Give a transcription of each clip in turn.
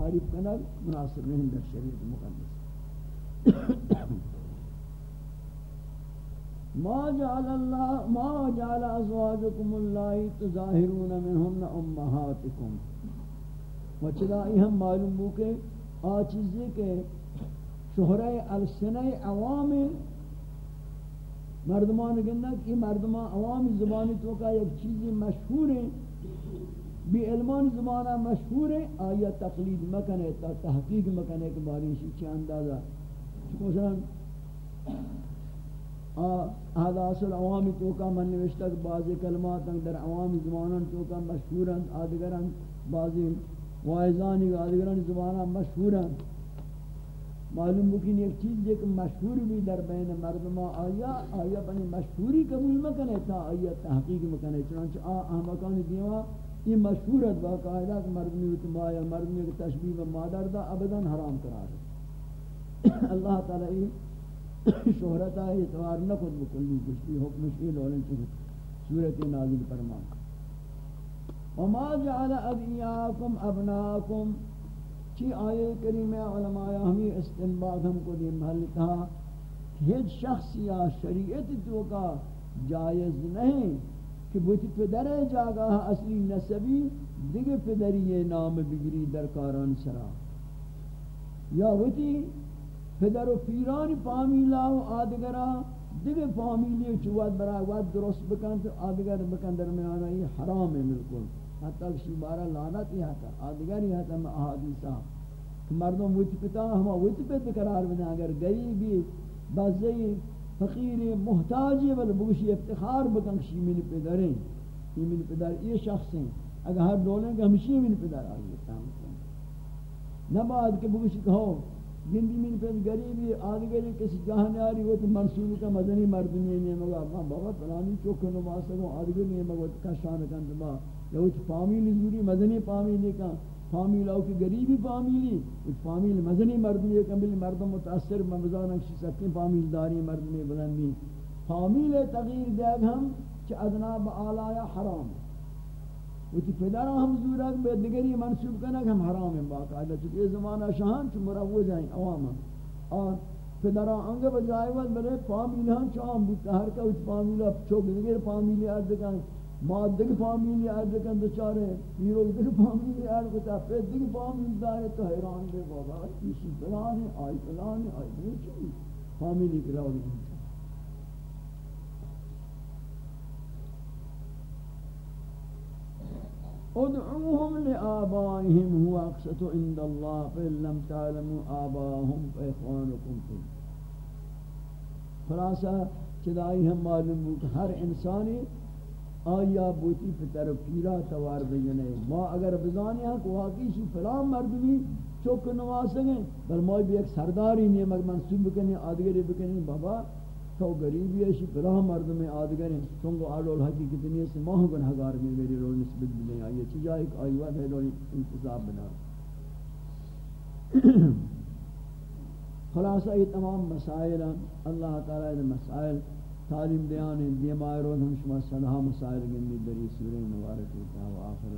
تعریف کرنا مناسب نہیں در شریعت مقدس۔ ما جعل الله ما جعل ازواجكم الله تظاهرون منهن امهاتكم وچدا ہم معلوم ہو کہ آ چیزیں کہ شہرہ السنہ عوام مردمان گندہ کہ مردمان عوامی زبانی تو کا ایک چیز مشہور ہے۔ بھی علمان زمانہ مشہور ہے، آیا تقلید مکنے، تا تحقیق مکنے کے بارے چی اندازہ۔ مثلا احداث العوامی تو کا من نوشتہ کہ بعضی کلمات در عوامی زبانان تو کا مشہورن آدگرن بعضی وائزانی آدگرن زبانان مشہورن معلوم بکین ایک چیز ایک مشہور بھی در بین مردمہ آیا آیا بنی مشہوری قبول مکنے، تا آیا تحقیق مکنے۔ چنانچہ آ، احمقان دیوا یہ مشہور ہے باقاعدہ کہ مردمی اتماع یا مردمی کی تشبیح و مادر دا ابداً حرام قرار ہے۔ اللہ تعالی شہرت ہے اعتبار نہ خود بکلی کشتی حکم شیل علم چکے۔ سورت نازل فرمان۔ وما جعل ادعیاکم ابناکم، چی آئے کریمہ علماء ہمیں استنباد ہم کو دی محل تھا ہیچ شخص یا شریعت تو کا جائز نہیں۔ کہ بوتی پدر جاگا اصلی نسبی، دیگه پدری نام بگری در کاران سرا۔ یا بوتی پدر و پیران فامیلا و آدگرا دیگه فامیلی چواد برا واد درست بکن تو آدگر بکن در میانا یہ حرام ہے ملکل حتی کسی بارا لعنت ہی حتی آدگر ہی حتی میں احادیثا مردم ویتی پتا، ہما ویتی پتا قرار بنا، اگر غریبی بازی فقیر محتاجی بل بگوشی افتخار بکن کشی من پدریں۔ یہ من پدر یہ شخص ہیں۔ اگر ہر دولیں کہ ہمشی من پدر آئیے تام کن نباد کہ بگوشی کہو گندی من پدر گریبی آدھگری کسی جہاں آری وہ تو منصوب کا مدنی مردمی نہیں مگا بابا پلانی چوکن و ماسکوں آدھگر نہیں مگا کشان کن دبا یا وہ فامیلی زوری مدنی فامیلی کا فامیل او کی غریبی فامیلی اس فامیل مزنی مردمی ہے کمبل مردم متاثر مبزان اکشی سکتی فامیل داری مردمی بلندی فامیل تغییر دیگ ہم چھ ادنا با آلایا حرام. وہ تی پدر ہم زورک بے دگری منصوب کنک ہم حرام ہیں باقاعدہ چکہ یہ زمانہ شہان چھ مروج ہیں عوام اور پدر انگ بجائے وقت بلے فامیل ہم چاہم بودتا ہر کا اس فامیل چوک دگر فامیل ارد کن ما دیگه فامیلی عرض کن دچاره پیرو دیگه فامیلی عرض کتا پھر دیگه فامیل داره تو حیران بے بابا کسی فلان ہے آئی فلان ہے آئی دیگه چی فامیلی کی راوی ادعوهم لآبائهم هو اقسط عند الله فإن لم تعلموا آباهم فإخوانكم فيه خلاصہ چدائی ہم معلوم ہو کہ ہر انسانی آیا بوتی پتر پیرا توار بجنے۔ ما اگر بزانی ہیں کہ واقعی شی فلان مردمی چوک نواسنگیں بل ما بھی ایک سرداری نہیں، مگر منصوب بکنی آدگری بکنی بابا، تو غریبی ہے، شی فلان مردمی آدگری چونگو آلول حقیقت نہیں ہے ماہ گنہگار میں میری رول نسبت بھی آئی۔ چیزا ایک آئی ہے لولی انتصاب بنا۔ خلاصہ، یہ تمام مسائل اللہ تعالی مسائل تعلیم دیان دی روز ہم شما صلاح مسائل گنی دری سورہ مبارک ہوتا و آخر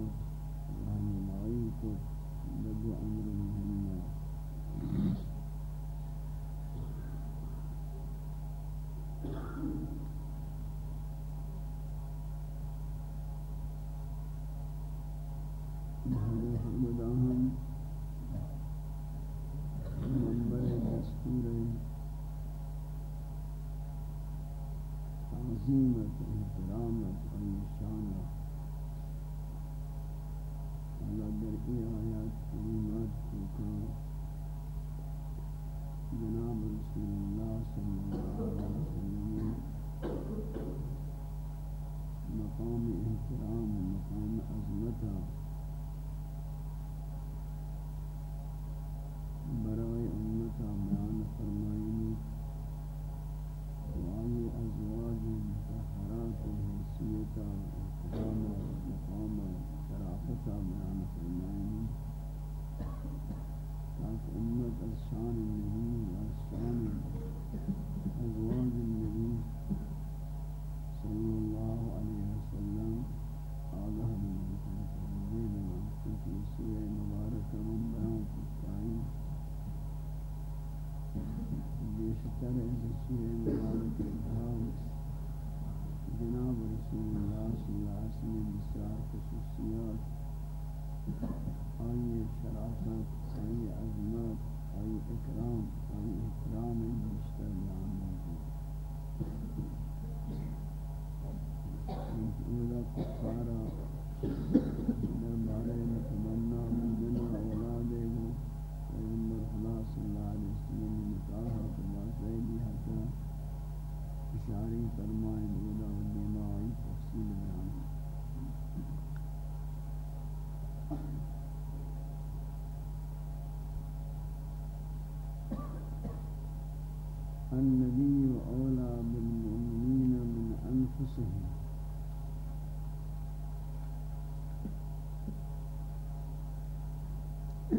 tudo.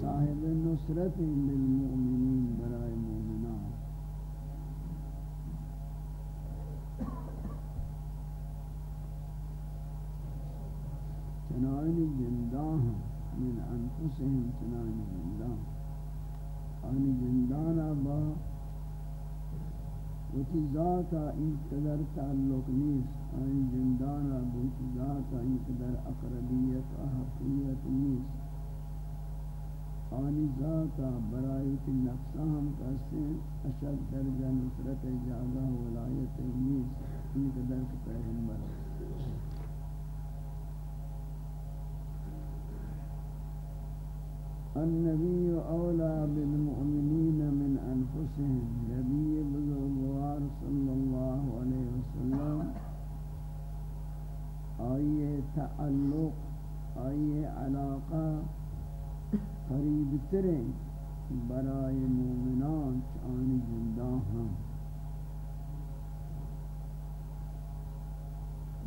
صاحب نصرت للمؤمنين برائے مؤمنان چنانی جندان من أنفسهم چنانی جندان آنی جندانا با وتی ذاتا این قدر تعلق نیست. آنی جندانا با وتی ذاتا این قدر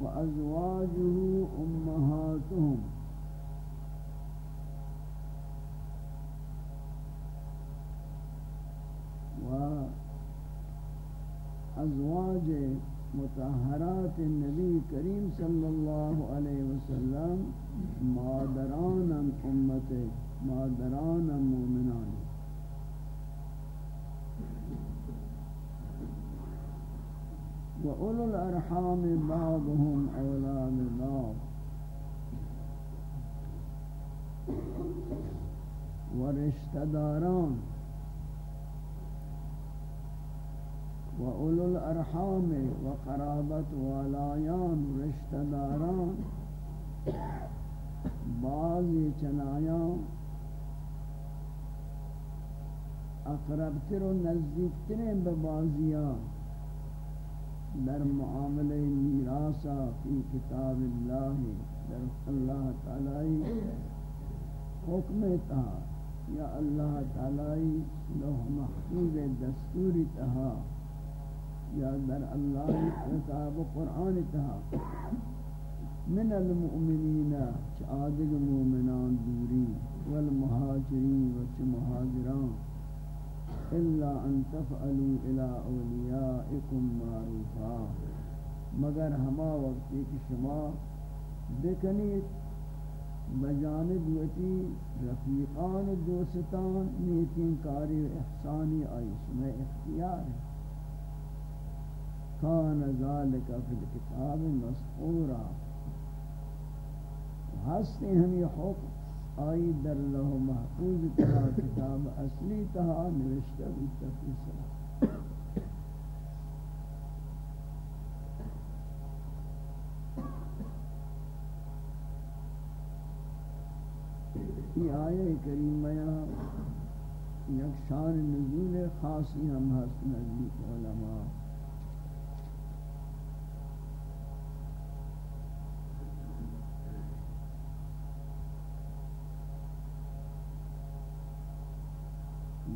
وازواجه امهاتهم وازواج مطهرات النبي الكريم صلى الله عليه وسلم مادران امته مادران المؤمنين وَأُولُو الْأَرْحَامِ بَعْضُهُمْ أَوْلَى بِبَعْضٍ ورشتہ و وَأُولُو الْأَرْحَامِ وَقَرَابَتْ وَالَایَان رشتہ داران بعضی چنایان اقربتر و نزدیکترین به بعضیان. در معاملے میراسا فی کتاب اللہ، در اللہ تعالی حکم تہا یا اللہ تعالی لوح محفوظ دستوری تہا یا در اللہ کتاب قرآن تہا من المؤمنین چادگ مومنان دوری، والمہاجرین وچ مہاجران۔ الا ان تفعلوا الى اولیائکم معروفا. مگر ہما وقتی کہ شما بکنید بجانب وتی رفیقان دوستان نیکین کاری احسانی آئی شما اختیار. ہے کان ذالک فی الکتاب مسئورا ہستے ہمیں حکم آئی در لہو محفوظ تہا کتاب اصلی تہا نوشتہ بیتا فی یہ آیہ کریمہ یک شان نزول خاصی ہم ہست نزدیک علماء۔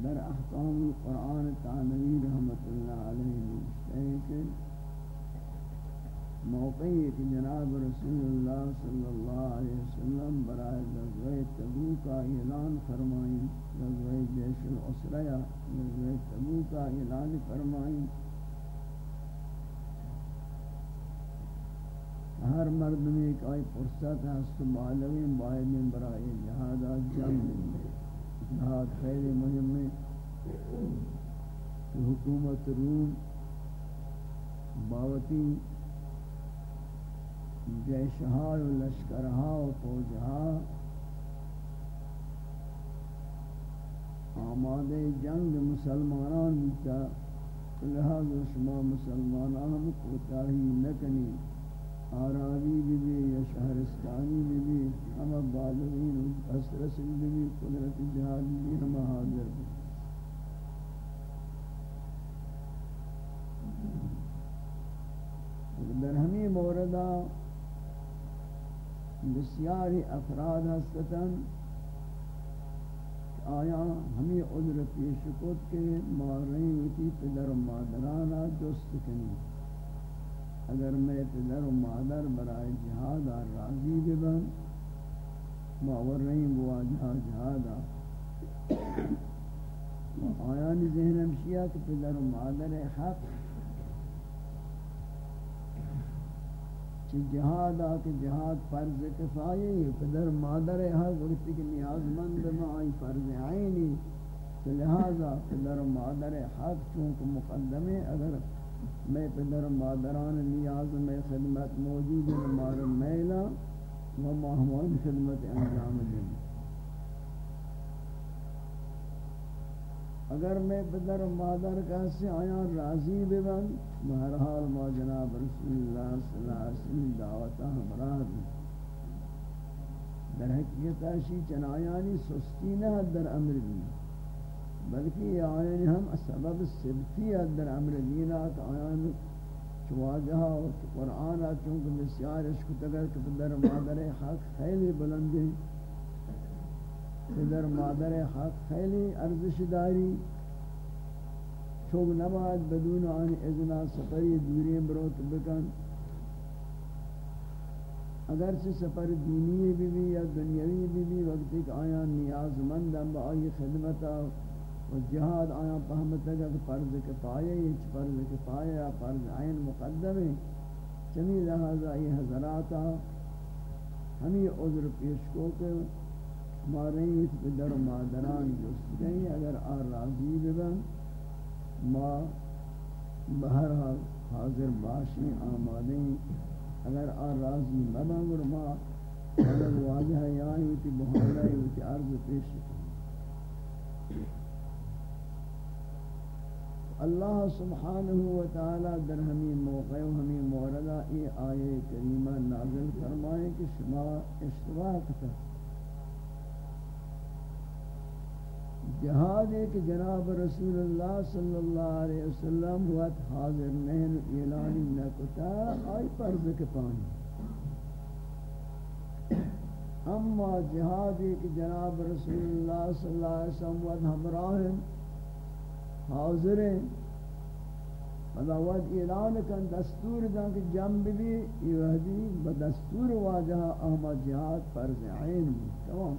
در احکام القرآن تعالی رحمت اللہ علیہ مشتہی کہ موقعی کہ جناب رسول اللہ صلی اللہ علیہ وسلم برائے غزوہ تبوک کا اعلان فرمائیں، غزوہ جیش العسریہ غزوہ تبوک کا اعلان فرمائیں۔ ہر مرد میں ایک آئی فرصت ہے اس معلوی باید برائے جہادہ جنگ جہاد خیر مهم حکومت روم باوتی جیشہا و لشکرہا و فوجہا آماد جنگ مسلمانان تا لہذا شما مسلمانان کوتاہی نکنی۔ آرابی بھی بھی یا شہرستانی بھی بھی ہم بالغین اسرسل بھی بھی قدرت جہاد بھی ہم حاضر بھی در ہمیں موردہ بسیاری افراد ہستتاً آیا ہمیں عذر پیش کت کے ماریں ہوتی پدر و مادرانا جست کنی اگر میں پدر و مادر برائے جہاد آر راضی ببن باور رہی بوا جہا جہاد آیانی ذہن ہمشیہ کہ پدر و مادر حق چی جہاد آکے جہاد فرض کفائی پدر مادر حق وقتی کہ نیاز مند میں آئی، فرض عینی۔ لہذا پدر و مادر حق، چونکہ مقدمے اگر میں پدر مادران نیاز میں خدمت موجود ہے مار میلا و مہمان خدمت انجام دیں۔ اگر میں پدر مادر کا سے آیا راضی ببن، بہرحال ما جناب رسول اللہ صلی اللہ علیہ وسلم دعوتا ہمراہ بھی در حقیقت اشی چنایانی سستی نہ در امر بھی بلکہ یہ آیان ہم سبب سبتی در امر دینا کہ آیان چواجہا و قرآن چونکہ بسیار عشق تگر کہ در مادر حق خیلی بلند ہے در مادر حق خیلی ارزش داری۔ چوک نباد بدون آن اذنا سفری دوری بروت بکن۔ اگر سے سفر دینی بھی بھی یا دنیاوی بھی بھی وقت ایک آیان نیاز مندم با آئی خدمتا و جہاد آیا فهمت ہے کہ فرض کفایہ یہ فرض کفایہ یا فرض عین مقدم ہے چمی لہذا یہ حضرات ہمیں عذر پیش کو کہ ہمارے اس در مادران جست گئی اگر آ راضی ببن ما بہرحال حاضر باشیں آمادیں اگر آ راضی مبن گر ما اگر واجہ یہاں ہوتی بہانہ ہوتی، عرض پیش اللہ سبحانہ و تعالی در ہمیں موقع و ہمیں موردہ ای آیے کریمہ نازل فرمائیں کہ شما اشتباہ کتا جہاد ایک جناب رسول اللہ صلی اللہ علیہ وسلم وقت حاضر نہیں اعلانی نکتا آئی پرز کے پانی۔ اما جہاد ایک جناب رسول اللہ صلی اللہ علیہ وسلم وقت ہمراہ حاضر ہیں مداوت اعلان کن، دستور دن کہ جنب بھی یہ وحدی بدستور واجہ احمد جہاد فرض عین تمام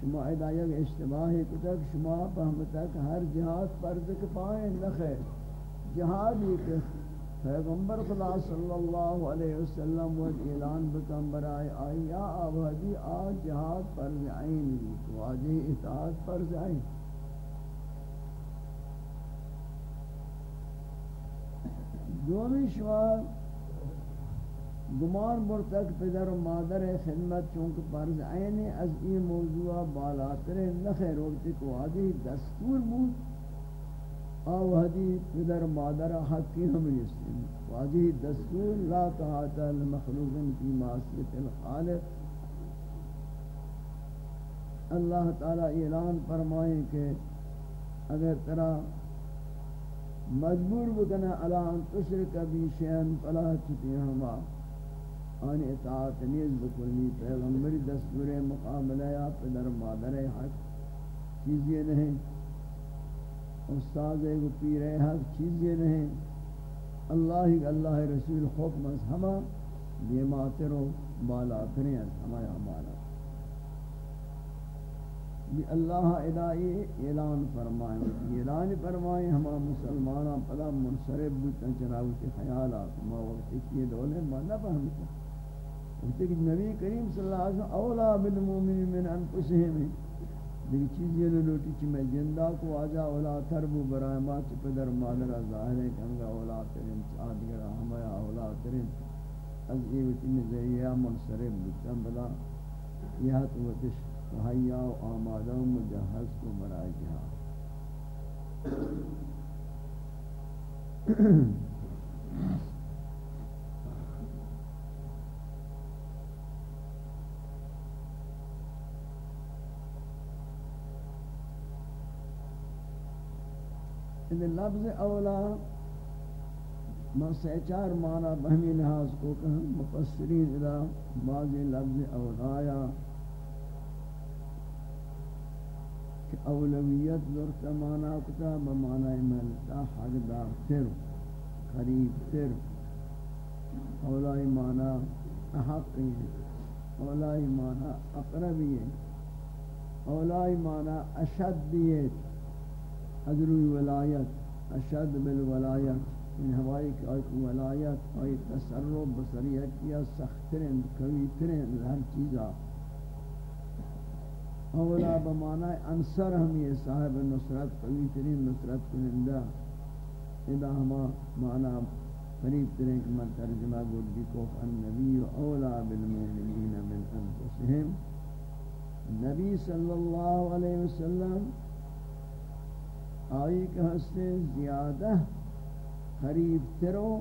شما ادایہ اشتباہی کتک، شما فهمتک ہر جہاد فرض کفائیں نخیر جہادی کہ پیغمبر خدا صلی اللہ علیہ وسلم و اعلان بکن برائے آئی، یا آبادی آج جہاد فرض عین واجہ اطاعت فرض عین. دومی شوار گمان برتک پدر و مادر خدمت، چونکہ فرض عین از این موضوع بالاتر نخیر وقتی کو آدھی دستور بود، آو حدی پدر و مادر حقی ہم نیستیم. واجی دستور، لا تحاتا المخلوق کی معصیت الخالق. اللہ تعالی اعلان فرمائیں کہ اگر ترہ مجبور بکنا علا ان تشرک بی شیئن، فلا تطیعہما آن اطاعت نیز بکلی پیغمبری دستور مقابلہ یا پدر مادر حق چیزیں نہیں۔ استاد ایک پیر حق چیزیں نہیں۔ اللہ اللہ رسول حکم از ہما، دیماتر و بالا کریں ہما یا بالا بھی اللہ الہی اعلان فرمائیں۔ اعلان فرمائیں ہما مسلمانہ پدا منصرف بودتا چناوی کے خیالات ما وقت کی دولے ما نہ فہمتا وقت کہ نبی کریم صلی اللہ علیہ وسلم اولا بالمومن من انفسهم دیکھ چیز یہ لوٹی چی میں جندہ کو آجا، اولا تربو برائے ما چی پدر مادر ظاہر ہے کہ اولا ترین آدگر ہمایا اولا ترین۔ از ایوٹی نظریہ منصرف بودتا بلا یہ تو وقت مہیا و آمادہ و مجہز کو برائے جہاں ان لفظ اولا میں ما سہچار معنی بہمی لحاظ کو کہ مفسرین ادا بعض لفظ اولایا۔ کہ اولویت در مانا کتا بمانا ملتا حق دار تر، قریب تر. اولائی مانا احق ہے اولائی مانا اقربی ہے اولائی مانا اشد بھی ادروی ولایت، اشد بالولایت ان ہوائی کی آئی ولایت آئی تصرف بصریت کیا سخترین قوی ترین ہر چیزا. اولا بمانا انصر ہم یہ صاحب نصرت قوی ترین نصرت کنندہ، ادا ہما مانا قریب ترین کہ من ترجمہ گردی کو النبی اولا بالمؤمنین من انفسهم. نبی صلی اللہ علیہ وسلم آئی کہ ہستے زیادہ قریب ترو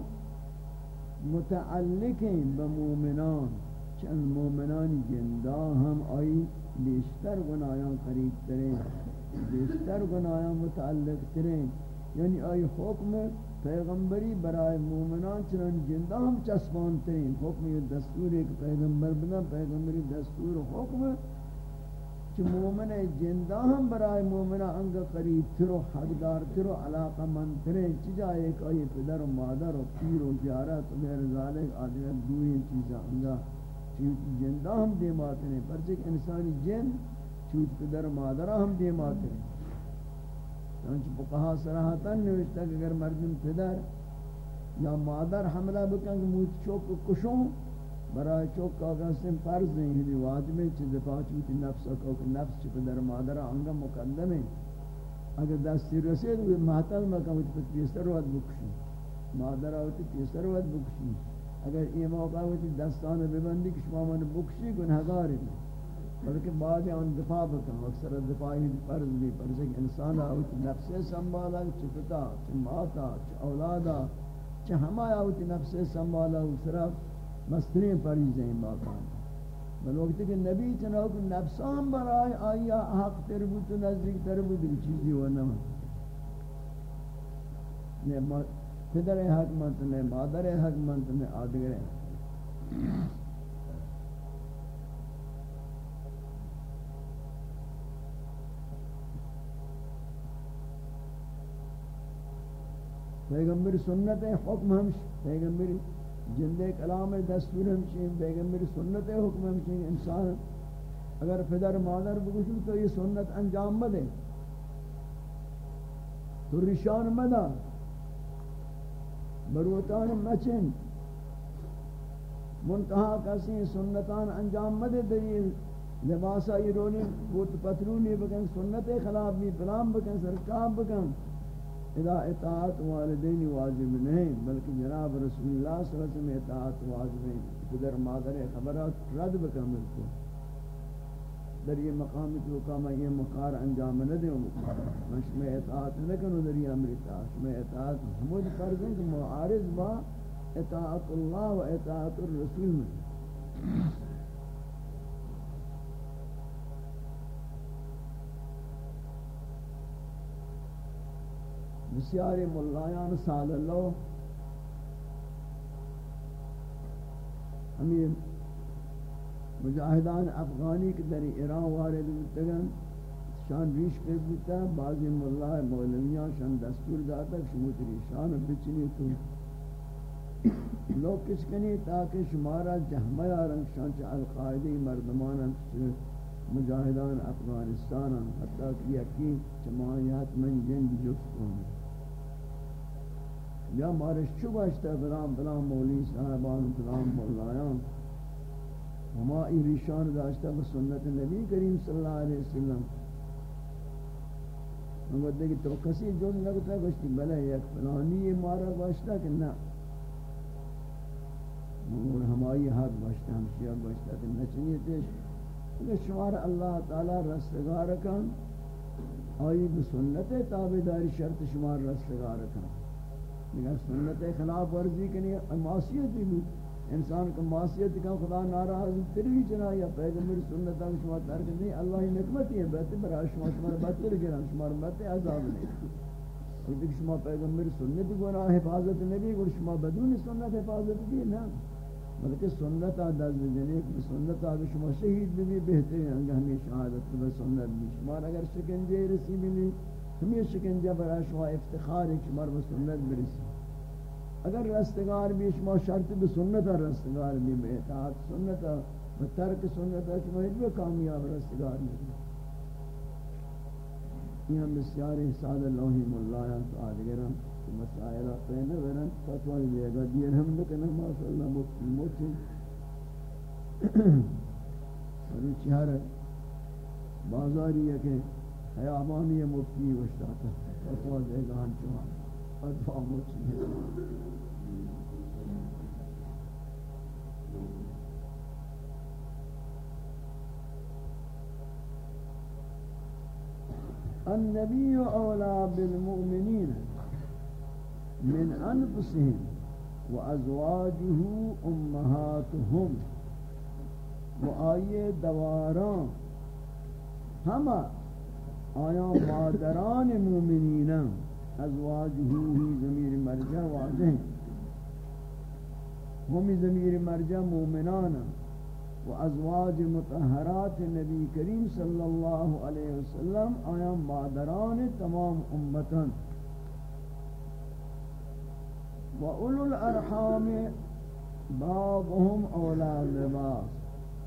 متعلقیں بمومنان چند مومنان جندہ ہم آئی بیشتر گناہاں قریب تریں بیشتر گناہاں متعلق تریں یعنی آئی حکم پیغمبری برائے مومنان چنان جندہ ہم چسپان تریں حکم یہ دستور ایک پیغمبر بنا، پیغمبری دستور حکم چھ مومن جندہ ہم برائے مومنہ انگا قریب ترو حقدار ترو علاقہ من تریں چجا ایک آئی پدر و مادر و پیر و جارت و غیر ذالک آدھگر دوئی چیزا انگا۔ چوت جندہ ہم دے ماتنے پرچہ کہ انسانی جن چوت پدر مادرہ ہم دے ماتنے چونچہ بقہا سراحتاً نوشتا کہ اگر مردم پدر یا مادر حملہ بکن کہ موت چوک کشوں برای چوک کا گستن فرض نہیں ہے یعنی واجب ہے چیز دفاع چوتی نفس کو کہ نفس چی پدر مادرہ انگا مقدم ہے اگر دستی رسید ہوئے محتل مکہ ہوتی پیسر وقت بکشی مادرہ ہوتی پیسر وقت بکشی اگر یہ موقع ہوتی دستان ببندی کہ شما من بکشی گنہگار ہے بلکہ بعد ان دفاع بکن، اکثر دفاعی فرض بھی، فرض ایک انسان آوتی نفس سنبالا چھ پتا چھ ماتا چھ اولادا، چہ ہمایا ہوتی نفس سنبھالا اسرا مستری پریزیں باقان بل وقت کہ نبی چناو کہ نفسان برائے آیا، حق تربوت نزدیک تربوت چیزی و نمہ پدر حق منت نے مادر حق منت نے آدگر پیغمبر سنت حکم ہم پیغمبر جند کلام دستور ہم پیغمبر سنت حکم ہم انسان اگر پدر مادر بگوشو تو یہ سنت انجام مدے۔ تو رشان مدہ بروتان مچن۔ منتہا کسی سنتان انجام مدے دلیل۔ لباسا یہ رونی، بوت پترونی بکن، سنت خلاف بھی پلام بکن سرکاب بکن۔ اذا اطاعت والدین واجب نہیں، بلکہ جناب رسول اللہ صلی اللہ علیہ وسلم اطاعت واجب ہے قدر مادر خبرات رد بکن ملکو در یہ مقام تو کام یہ مقار انجام نہ دے مش میں اطاعت نہ کروں در یہ امر اطاعت. میں اطاعت حمد فرض ہے کہ معارض با اطاعت اللہ و اطاعت الرسول میں بسیاری ملایان سال اللہ ہمیں مجاہدان افغانی کے در ایران وارد بودتگن شان ریش پہ بودتا بعضی ملہ مولویان شان دستور داتا شموتری شان بچنی تو. لوگ کس کنی تاکہ شمارا جہمہ آرنگ شان چا القائدی مردمانا مجاہدان افغانستانا حتی کہ یکی چمایات من جنگ جفت ہونے یا مارش چو باشتا فلان فلان مولی صاحبان فلان مولایان. ہما ای ریشان داشتا بسنت نبی کریم صلی اللہ علیہ وسلم. ہم کہتے کہ تو کسی جو لگتا ہے گوشتی بلے یک فلانی یہ مارا باشتا کہ نا اور ہمائی حق باشتا ہم شیعہ باشتا کہ نچنی تیش کہ شمار اللہ تعالی رستگار کن. آئی بسنت تابداری شرط شمار رستگار کن. اگر سنت خلاف ورزی کنی معصیت بھی انسان کو معصیت کا خدا ناراض تری چنا یا پیغمبر سنت کا شما ترک نہیں، اللہ ہی نعمت ہے بہت بڑا شما شما بدتر گران شما مت عذاب نہیں۔ اور دیکھ شما پیغمبر سنت گناہ حفاظت نبی اور شما بدون سنت حفاظت بھی نہ بلکہ سنت دست جنے کہ سنت اگر شما شہید بھی بہتر ہے ہمیں شہادت و سنت بھی۔ شما اگر شکنجے رسی بھی نہیں، ہمیں شکنجہ برای شما افتخار ہے کہ مر سنت برسی اگر رستگار بھی شما شرط بھی سنت رستگار بھی بے اطاعت سنت و ترک سنت شما ہیچ بھی کامیاب رستگار نہیں۔ یہ ہم بسیاری ساد اللہی ملایان تو آدگران کہ مسائلہ پہنے ورن فتوہ لے گا۔ جی، دیر ہم لکنے ماشاء اللہ مفتی موچن اور چہر بازاری ہے کہ حیابانی مفتی وشتاتا فتوہ دے گا ہم چوان ہے النبي أولى بالمؤمنين من أنفسهم وأزواجه أمهاتهم. وآية دواران. هما آیا مادران مومنین ازواجه ہی ضمیر مرجع واضح. ہمی ضمیر مرجع مومنان و ازواج متحرات نبی کریم صلی اللہ علیہ وسلم آیا مادران تمام امتن و اولو الارحام بعضهم اولا لباس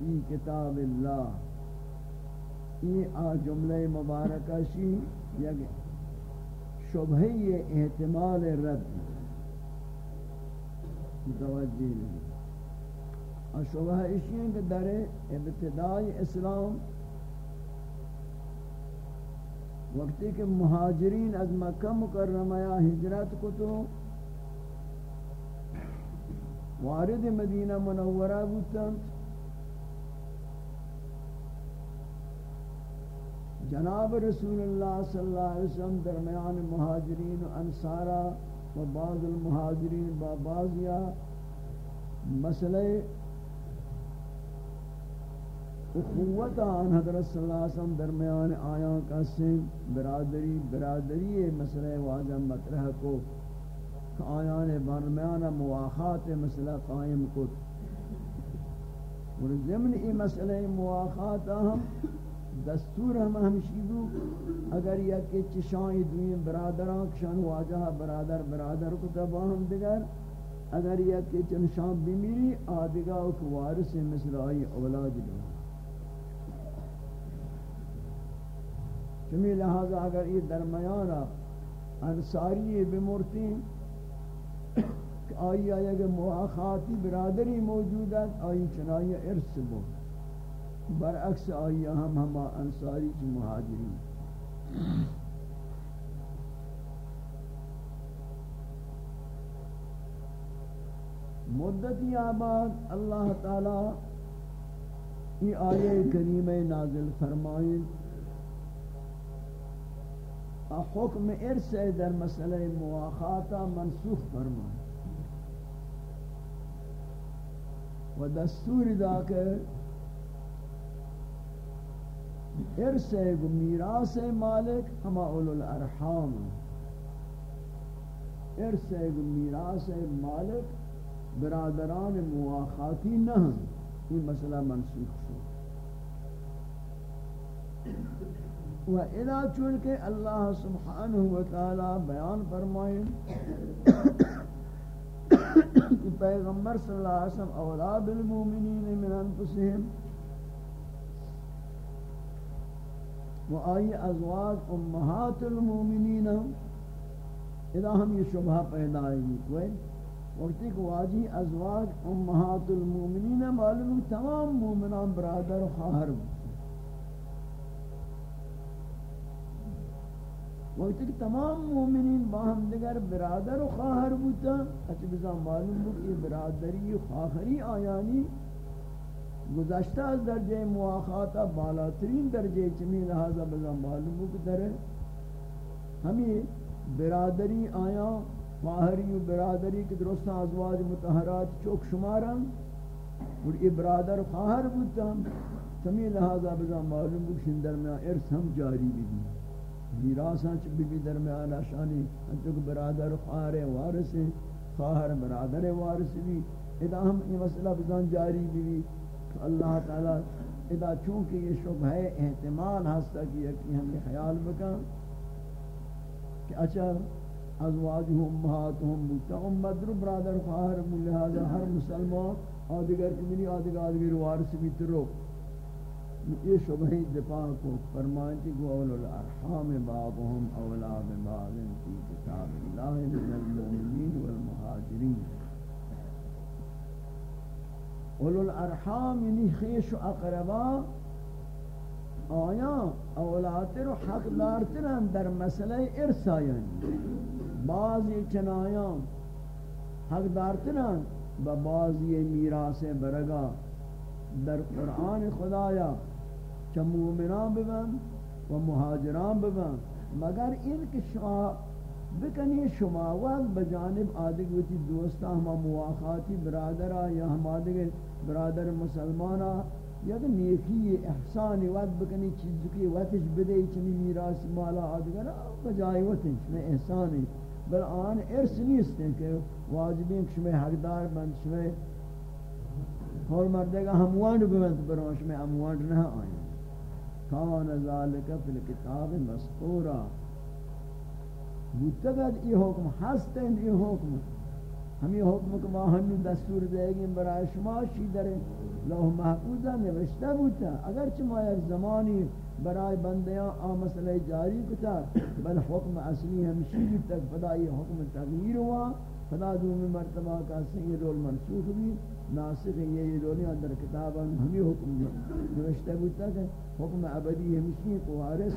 ای کتاب اللہ. ای آ جملہ مبارکہ شی یک شبہی احتمال رد. متوجہ نہیں شبہ اشیاء کہ در ابتدائی اسلام وقتی کہ مہاجرین از مکہ مکرمہ ہجرت کو تو وارد مدینہ منورہ بودتاں جناب رسول اللہ صلی اللہ علیہ وسلم درمیان مہاجرین و انصارہ و بعض المہاجرین با بعضیا مسئلہ اخوت آن حضرت صلی اللہ علیہ وسلم درمیان آیاں کا سن برادری برادری مسئلہ واجہ مطرح کو آیان برمیان مواخات مسئلہ قائم کو اور ضمن ای مسئلہ مواخات ہم دستور ہم ہمشی بو اگر یک کہ چشائی دوئیں برادران کشان واجہ برادر برادر کو تبا ہم دگر اگر یک کہ چنشان بمیری آدگاہ کو وارث مثل آئی اولاد دو چمی لہذا اگر یہ درمیانا انصاری بمرتی کہ آئی آیا کہ مواخاتی برادری موجود ہے آئی چنائی ارس بو برعکس آئی ہم ہما انصاری کی مہاجرین۔ مدتی آباد، اللہ تعالی یہ آیے کریم نازل فرمائیں۔ حکم ارث در مسئلہ مواخاتا منسوخ فرمائے و دستور دا کہ ارث و میراث مالک ہما اولو الارحام ارث و میراث مالک برادران مواخاتی نہ یہ مسئلہ منسوخ شد۔ و اذا چونکہ اللہ سبحانہ و تعالی بیان فرمائیں کہ پیغمبر صلی اللہ علیہ وسلم اولاد المومنین من انفسهم و آئی ازواج امہات المومنین اذا ہم یہ شبہ پیدا ہے کوئی وقتی کہ واجی ازواج امہات المومنین معلوم تمام مومنان برادر و خواہر وقتی کہ تمام مومنین باہم دیگر برادر و خواہر بوتا اچھا بزا معلوم بود کہ برادری و خواہری آیانی گزشتہ از درجہ مواخاتا بالاترین درجہ چمی لہذا بزا معلوم بود در ہمیں برادری آیا خواہری و برادری کی درست ازواج متحرات چوک شمارن اور یہ برادر خواہر بوتا چمی لہذا بزا معلوم بود شندر میں ارس ہم جاری بھی دی میراثاں چ بی درمیان شانی انتو برادر خواہر وارث ہیں، خواہر برادر وارث بھی۔ ادا ہم یہ مسئلہ بزان جاری بھی اللہ تعالی ادا چونکہ یہ شبہ ہے، احتمال ہستا کہ یکی ہم خیال بکا کہ اچھا ازواجہم، امہاتہم بوتا امت رو برادر، خواہر لہذا ہر مسلمان آدگر کمینی آدگر آدگر وارث بھی ترو۔ یہ شبہ دفاع کو فرمائیں کہ اول الارحام بعضهم اولا ببعض فی کتاب اللہ من المؤمنین والمہاجرین۔ اول الارحام یعنی خیش و اقربا، آیا اولاتر و حق دارترن در مسئلہ ارسائن بعضی چنایان حق دارترن ببعضی میراث برگا. در قرآن خدایا چا مومنان ببن و مہاجران ببن. مگر ان کہ شما بکنی شما وقت بجانب آدھگ وچی دوستا ہما مواخاتی برادرہ یا ہما آدھگ برادر مسلمانہ یا کہ نیکی احسانی وقت بکنی چیز کی وقتش بدے چمی میراس مالا آدھگر بجائے وقتش، میں احسانی بل آن ارس نیست کہ واجبین شما حقدار بند شما اور مردے گا ہموان بمند بروش، میں ہموان نہ آئیں۔ کان ذالک فی الکتاب مسطورا۔ بودتگد ای حکم ہستند ای حکم. ہمی حکم کو ہمی دستور دے گی برای شما شی در لوح محفوظہ نوشتہ بودتا اگر چما یک زمانی برای بندیاں آ مسئلہ جاری کتا، بل حکم اصلی ہمشی تک فدا یہ حکم تغییر ہوا. فدا دومی مرتبہ کا سنگی رول منسوخ بھی. ناسخ یہ رول اندر کتاب ہمی حکم نوشتہ بودتا کہ حکم ابدی ہمشی کو وارث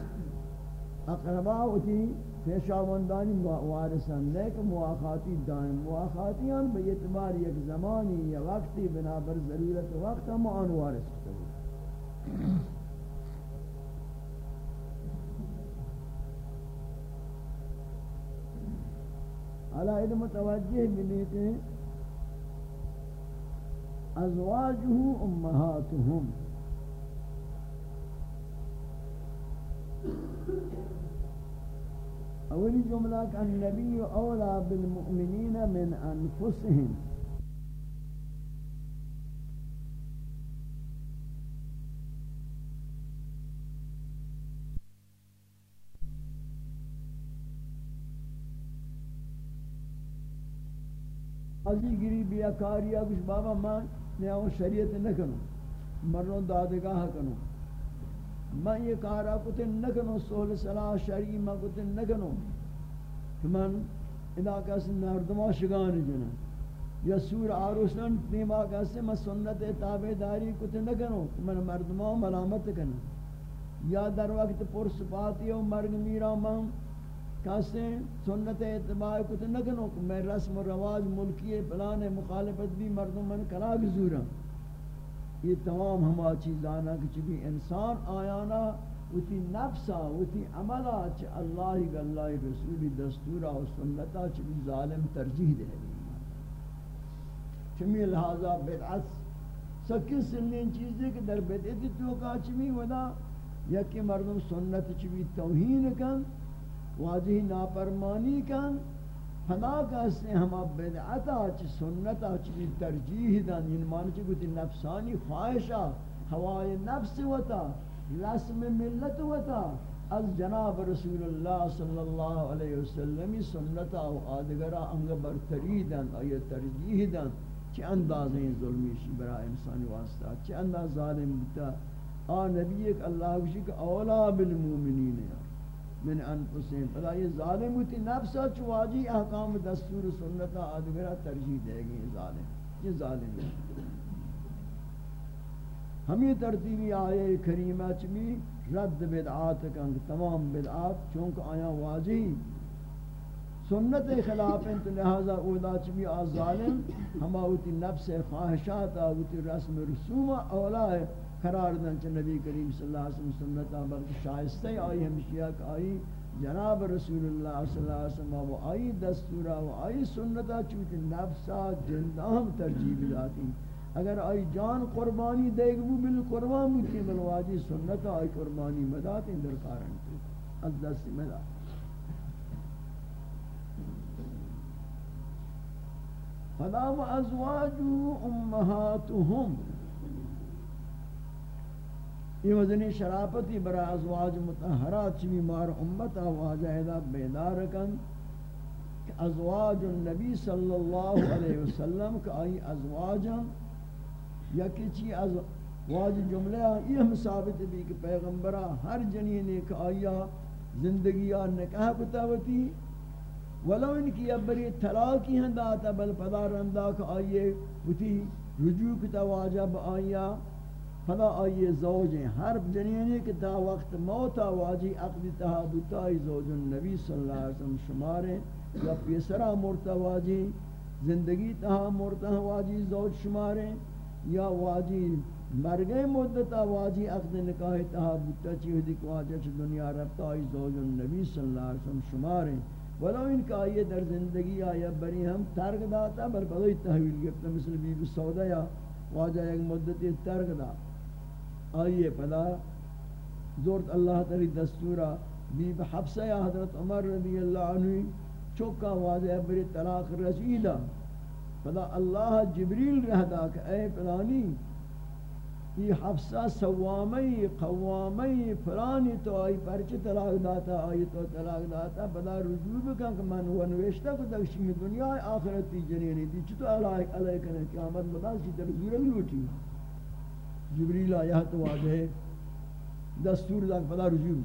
اقربا ہوتی پیشاوندانی وارثان لیکن مواخاتی دائم مواخاتیان بے اعتبار یک زمانی یا وقتی بنابر ضرورت وقت ہم آن وارث کرتے حالا علم متوجہ ملی کہ ازواجه امهاتهم. اولی جملہ کہ النبی اولا بالمؤمنین من أنفسهم. ازی گری بیا کاریا کچھ بابا مان میں آؤں شریعت نہ کنوں مرنوں دادگاہ کنوں میں یہ کارا کتے نہ کنوں سول صلاح شریع میں کتے نہ کنوں کہ من ادا کسی نردما شگان جنا یا سور آروسن نیما کسی میں سنت تابعداری کتے نہ کنوں کہ من مردما ملامت کنوں یا در وقت پر سپاتی و مرگ میرا من کاسے سنت اتباع کو تو نکنو. کہ میں رسم و رواج ملکی پلان مخالفت بھی مردم من کلاگ زورا. یہ تمام ہما چیزانا کہ چبی انسان آیانا وتی نفسا وتی عملا چ اللہ ہی اللہ رسولی دستورا و سنتا چبی ظالم ترجیح دے چمی لہذا بدعت سکی سنین چیزیں کہ در بدعت تو کا چمی ودا، یکی مردم سنت چبی توہین کن واجی نافرمانی کن ہما کہتے ہما بدعتا چی سنتا چی ترجیح دن یعنی معنی چی کہتی نفسانی خواہشا ہوای نفس وتا رسم ملت وتا از جناب رسول اللہ صلی اللہ علیہ وسلم سنتا و آدگرہ انگ برتری دن آیا ترجیح دن چی اندازیں ظلمیشی برا انسانی واسطہ، چی انداز ظالم بتا آ نبی ایک اللہ جی کشی کہ اولا بالمومنین ہے من انفسهم، فلا یہ ظالم ہوتی نفسا چواجی احکام دستور سنتا آدھگرہ ترجیح دے گی ظالم، یہ ظالم ہے۔ ہمیں ترتیبی آئے کریمہ چمی رد بدعات کنگ، تمام بدعات، چونکہ آیا واجی سنت خلاف انت لہذا اولا چمی آز ظالم، ہما ہوتی نفس خواہشات آوتی رسم رسوم، اولا ہے۔ قرار دن چھ نبی کریم صلی اللہ علیہ وسلم سنتا بلکہ شائستہ آئی ہمشیہ کہ آئی جناب رسول اللہ صلی اللہ علیہ وسلم و آئی دستورا و آئی سنتا چوتی نفسا جندام ترجیب داتی اگر آئی جان قربانی دے گو بل قربان بوتی بلواجی سنتا آئی قربانی مداتی درکارن تو از دست مدات فلا و ازواجو امہاتهم یہ وزنی شرافتی برا ازواج متحرات چمی مار امتا واجہدہ بیدار کن کہ ازواج النبی صلی اللہ علیہ وسلم کہ آئی ازواجا یا کچی ازواج جملہ یہ ہم ثابت بھی کہ پیغمبرہ ہر جنین ایک آیا زندگی زندگیہ نکاح بتاوتی ولو ان کی ابری طلاقی ہیں داتا بل پدا رندہ کہ آئیے وتی رجوع کتا واجب آیا فلا آئیے زوج ہیں ہر جنینی کہ تا وقت موتا واجی عقد تہابتائی زوج النبی صلی اللہ علیہ وسلم شماریں یا پیسرا مرتا واجی زندگی تہا مرتا واجی زوج شماریں یا واجی مرگے مدتا واجی عقد نکاح تہابتا چیہدی کو آجا چھ دنیا ربتائی زوج النبی صلی اللہ علیہ وسلم شماریں ولو ان کا یہ در زندگی آیا بری ہم ترک داتا بل بلوی تحویل گفتا مثل بی بی سودا یا واجہ ایک مدتی ترک داتا. آئیے پدا زورت اللہ تعالی دستورا بی بحبسہ یا حضرت عمر رضی اللہ عنہ چوکا واضح بری طلاق رسیدہ پدا اللہ جبریل رہ دا کہ اے پلانی یہ حفصہ سوامی قوامی فلانی تو آئی پرچ طلاق داتا، آئی تو طلاق داتا پدا رجوع بکن کہ من وہ نوشتا کہ دکشی دنیا آخرتی جنینی دی۔ چھتو علیہ علیہ کنے قیامت مدان سی در زورل لوٹی؟ جبریل آیا تو واضح دستور داک پدا رجوع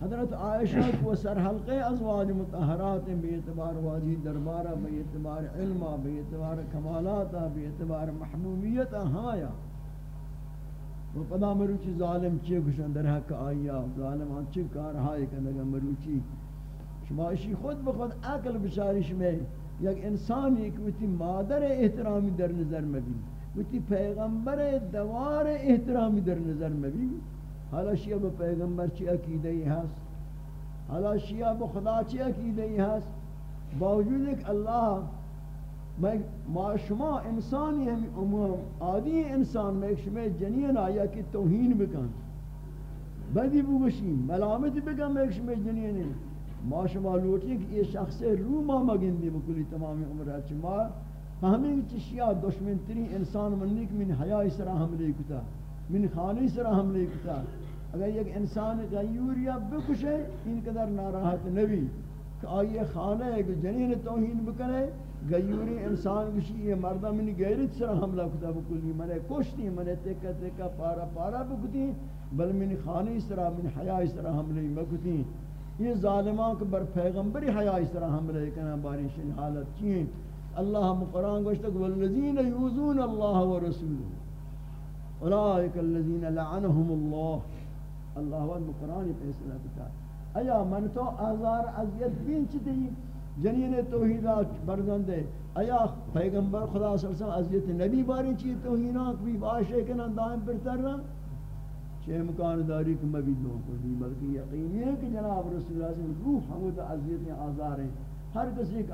حضرت عائشہ کو سر حلقے ازواج متحرات بے اعتبار واجی دربارہ بے اعتبار علمہ بے اعتبار کمالاتا بے اعتبار محبوبیتا ہایا وہ پدا مروچی ظالم چی کشن در حق آیا ظالم ہاں چی کار ہائے کنگا مروچی۔ شما اشی خود بخود عقل بشارش میں یک انسان ایک وتی مادر احترامی در نظر مبی وتی پیغمبر دوار احترامی در نظر مبی حالا شیعہ با پیغمبر چی عقیدہ ہی ہست حالا شیعہ بخدا چی عقیدہ ہی ہست باوجود ایک اللہ، میں ما شما انسانی ہم عادی انسان، میں شما جنین آیا کی توہین بکن. بدی بگوشی ملامت بکن، میں شما جنین ما شما لوٹی کہ یہ شخص رو ما مگن مگندی بکلی تمام عمر عمرہ چما ہمیں چشیا دشمن تری انسان منی کہ من حیا سرا حملے کتا، من خانی سرا حملے کتا۔ اگر ایک انسان غیور یا بکشے ان قدر ناراحت نبی کہ آئیے خانہ ہے کہ جنین توہین بکنے غیوری انسان کشی یہ مردہ منی غیرت سرا حملہ کتا بکلی۔ منے کشتی، منے تکا تکا پارا پارا بکتی، بل من خانی سرا من حیا سرا حملے بکتی۔ یہ ظالمان کے بر پیغمبری حیا سرا حملے کنا بارشن حالت چین اللہ قرآن گوشتا کہ والذین یوزون اللہ ورسولہ اولئک الذین لعنهم اللہ۔ اللہ وعد قرآن فیصلہ کتا ایا من تو آزار عذیت بین چی جنین توحیدات برزندے ایا پیغمبر خدا صلی اللہ علیہ وسلم عذیت نبی باری چی توحینات بھی باشے کنن دائم پر تر رہا؟ چه امکان داری کہ میں بھی دوں کو دی، بلکہ یقین ہے کہ جناب رسول اللہ صلی اللہ علیہ وسلم روح حمود عذیت آزار ہیں۔ ہر کسی ایک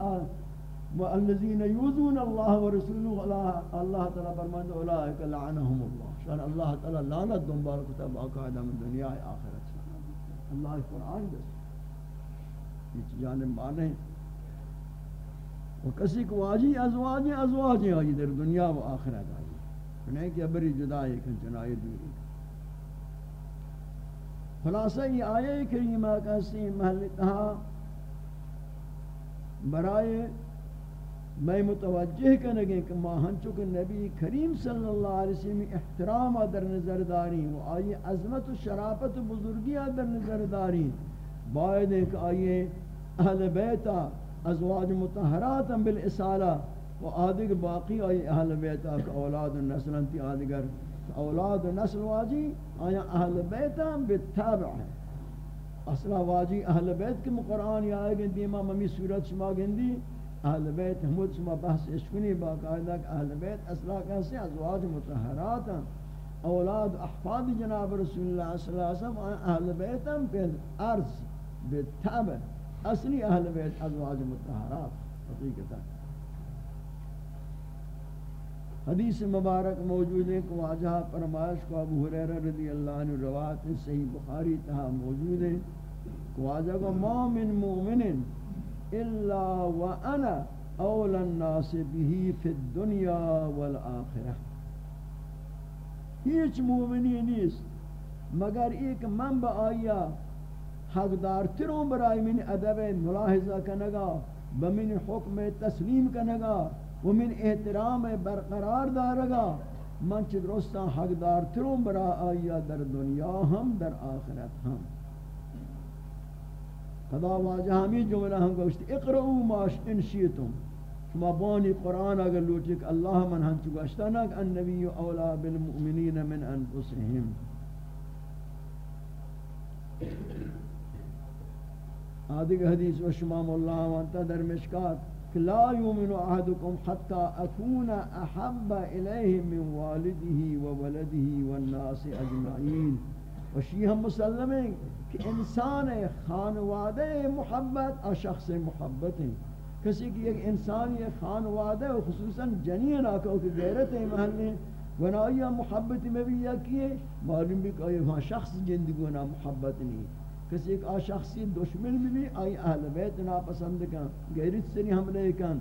والذین یوزون اللہ ورسولہ اللہ اللہ تعالی فرماتے اولئک لعنهم اللہ۔ شان اللہ تعالی لعنت دنبال کتا باقاعدہ من دنیا آخرت اللہ قرآن دس یہ جانب مانے و کسی کو واجی ازواج ازواج آئی در دنیا و آخرت آئی نہیں کہ بری جدائی کن چنائی دوری خلاصہ یہ آیے کریمہ کسی محل کہا برائے میں متوجہ کرنے کہ ماں ہنچو کہ نبی کریم صلی اللہ علیہ وسلم احترام در نظر داری و آئی عظمت و شرافت و بزرگی در نظر داری۔ باید ایک آئی اہل بیتا ازواج متحراتا بالاسالہ و آدھگ باقی آئی اہل بیتا کہ اولاد و نسل انتی آدھگر اولاد و نسل واجی، آیا اہل بیتا بالتابع ہے اصلا واجی اہل بیت کے مقرآن یا آئے گئے، دیما ممی صورت شما گندی، اہل بیت ہمود شما بحث اشکنی باقاعدہ کہ اہل بیت اصلا کیسے ازواج متحرات ہیں۔ اولاد احفاد جناب رسول اللہ صلی اللہ علیہ وسلم اہل بیت ہم پہ عرض بالتابع اصلی اہل بیت ازواج متحرات، حقیقتا۔ حدیث مبارک موجود ہے کہ واجہ فرمائش کو ابو حریرہ رضی اللہ عنہ روایت صحیح بخاری تہا موجود ہے کہ واجہ کو ما من مومن الا وانا اول الناس به في الدنيا والاخره هیچ مومنی نیست، مگر ایک من با آیا، حقدار تروں برای من ادب ملاحظہ کنگا، بمن حکم تسلیم کنگا۔ ومن احترام برقرار دارگا، من چھ درستان حقدار تروں برای آیا در دنیا ہم در آخرت ہم خدا واجہ ہمی جملہ ہم گوشت اقرؤ ما ان شئتم شما بانی قرآن اگر لوٹی کہ اللہ من ہم چگوشتا کہ النبی اولا بالمؤمنین من انفسهم. آدھگ حدیث و شمام اللہ وانتا در مشکات. لا یومن احدکم حتی اکون احب الیہ من والده و ولده والناس اجمعین۔ و شیح مسلم ہے کہ انسان خانوادہ محبت اور شخص محبت ہیں۔ کسی کی ایک انسان یہ خانوادہ خصوصاً جنین آکو کہ غیرت ہے، محل گناہیہ محبت میں بھی یہ کیے معلوم بھی کہ وہاں شخص جندگونا محبت نہیں۔ کسی ایک آ شخصی دشمن بھی آئی اہل بیت ناپسند کن غیرت سے نہیں حملے کن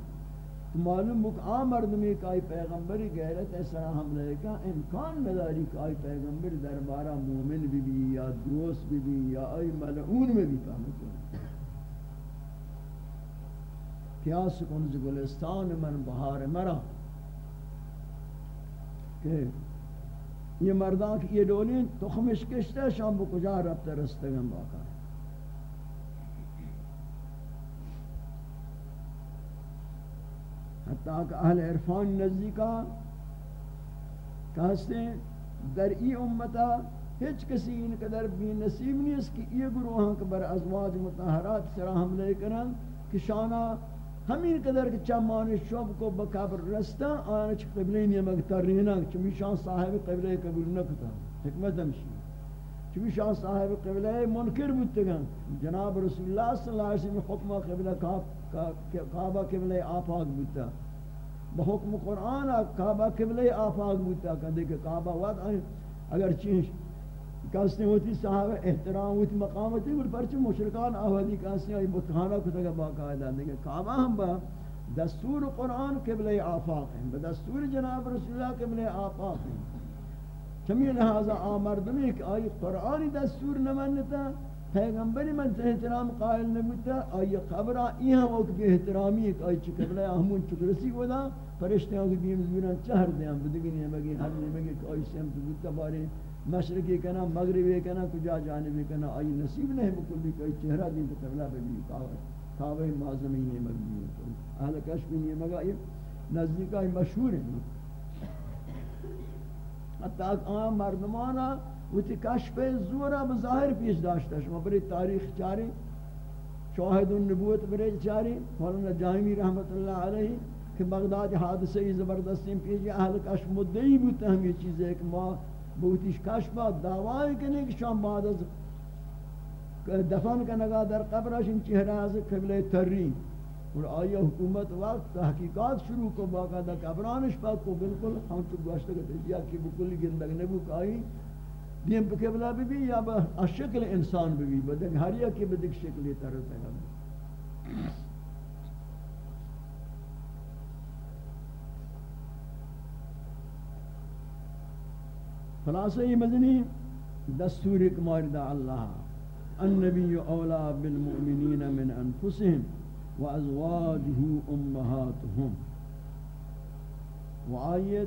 تو معلوم بک آ مردمی کائی پیغمبری غیرت ایسا حملے کا امکان نداری کائی پیغمبر دربارہ مومن بھی بھی، یا دوست بھی بھی، یا آئی ملعون میں بھی کام کرنے پیاس کنز گلستان من بہار مرا؟ کہ یہ مردان کی یہ ڈولی تخمش کشتے شام بکجا ربط رستگم باقا؟ حتیٰ کہ اہل عرفان نزدیکا کہستے ہیں در ای امتا ہیچ کسی ان قدر بھی نصیب نہیں اس کی یہ گروہاں کے بر ازواج متحرات سرا حملے کرن کہ شانا ہمین قدر کہ چمان شب کو بقبر رستا آنا چھ قبلین یہ مگتر رینا چمی شان صاحب قبلے قبول نکتا حکمت ہمشی چونکہ شاہ صاحب قبلہ منکر بودتگن جناب رسول اللہ صلی اللہ علیہ وسلم حکم قبلہ کعبہ قبلہ آفاق بودتا بحکم قرآن کعبہ قبلہ آفاق بودتا کہتے کہ کعبہ وقت اگر چیز کاسنے ہوتی صاحب احترام ہوتی مقامتی اور پرچہ مشرکان آوازی کاسنے ہوئی بتخانہ کتا کہ باقاعدہ دیکھیں کعبہ ہم با دستور قرآن قبلہ آفاق ہیں بدستور جناب رسول اللہ قبلہ آفاق ہیں چمی لہذا آمردمی کہ آئی قرآنی دستور نمانتا، پیغمبری من احترام قائل نبوتا آئی خبرہ ای ہم اوک بھی احترامی ہے کہ آئی چکر لے ہمون چکرسی کو دا فرشتے ہوں کہ دیم زوران چہر دیں ہم بدگی نہیں مگی ہر نہیں مگی کہ آئی سیمت بودتا بارے، مشرقی کنا، مغربی کنا، کجا جانبی کنا آئی نصیب نہیں بکلی کہ آئی چہرہ دیں تو قبلہ پہ بھی کعوہ معظمی نہیں مگی اہل کشف نہیں مگا، یہ نزدیک آئی مشہور ہے حتی از آن مردمانا وتی کشف زورا بظاہر پیش داشتا شما. بری تاریخ چاری شاہد النبوت بری چاری مولانا جائمی رحمت اللہ علیہ کہ بغداد حادثہ زبردستین پیش اہل کشف مدعی بودتا ہم یہ چیز ہے کہ ما بہتیش کشفات دعوائی کنے کہ شام بعد از دفن کا نگاہ در قبرش ان چہرہ از قبل ترین. اور آیا حکومت وقت تحقیقات شروع کو باقاعدہ قبرانش پاک کو بالکل ہم تو گوشتا کہ تجیہ کی بکلی گندگ نبو کائی، دیم پہ قبلہ بھی بھی، یا با شکل انسان بھی بھی بدنگ ہر یا کی بدک شکلی طرح تگا خلاصہ یہ مدنی دستور اکمار دا اللہ، النبی اولا بالمؤمنین من انفسهم وازواجه امهاتهم و آئیے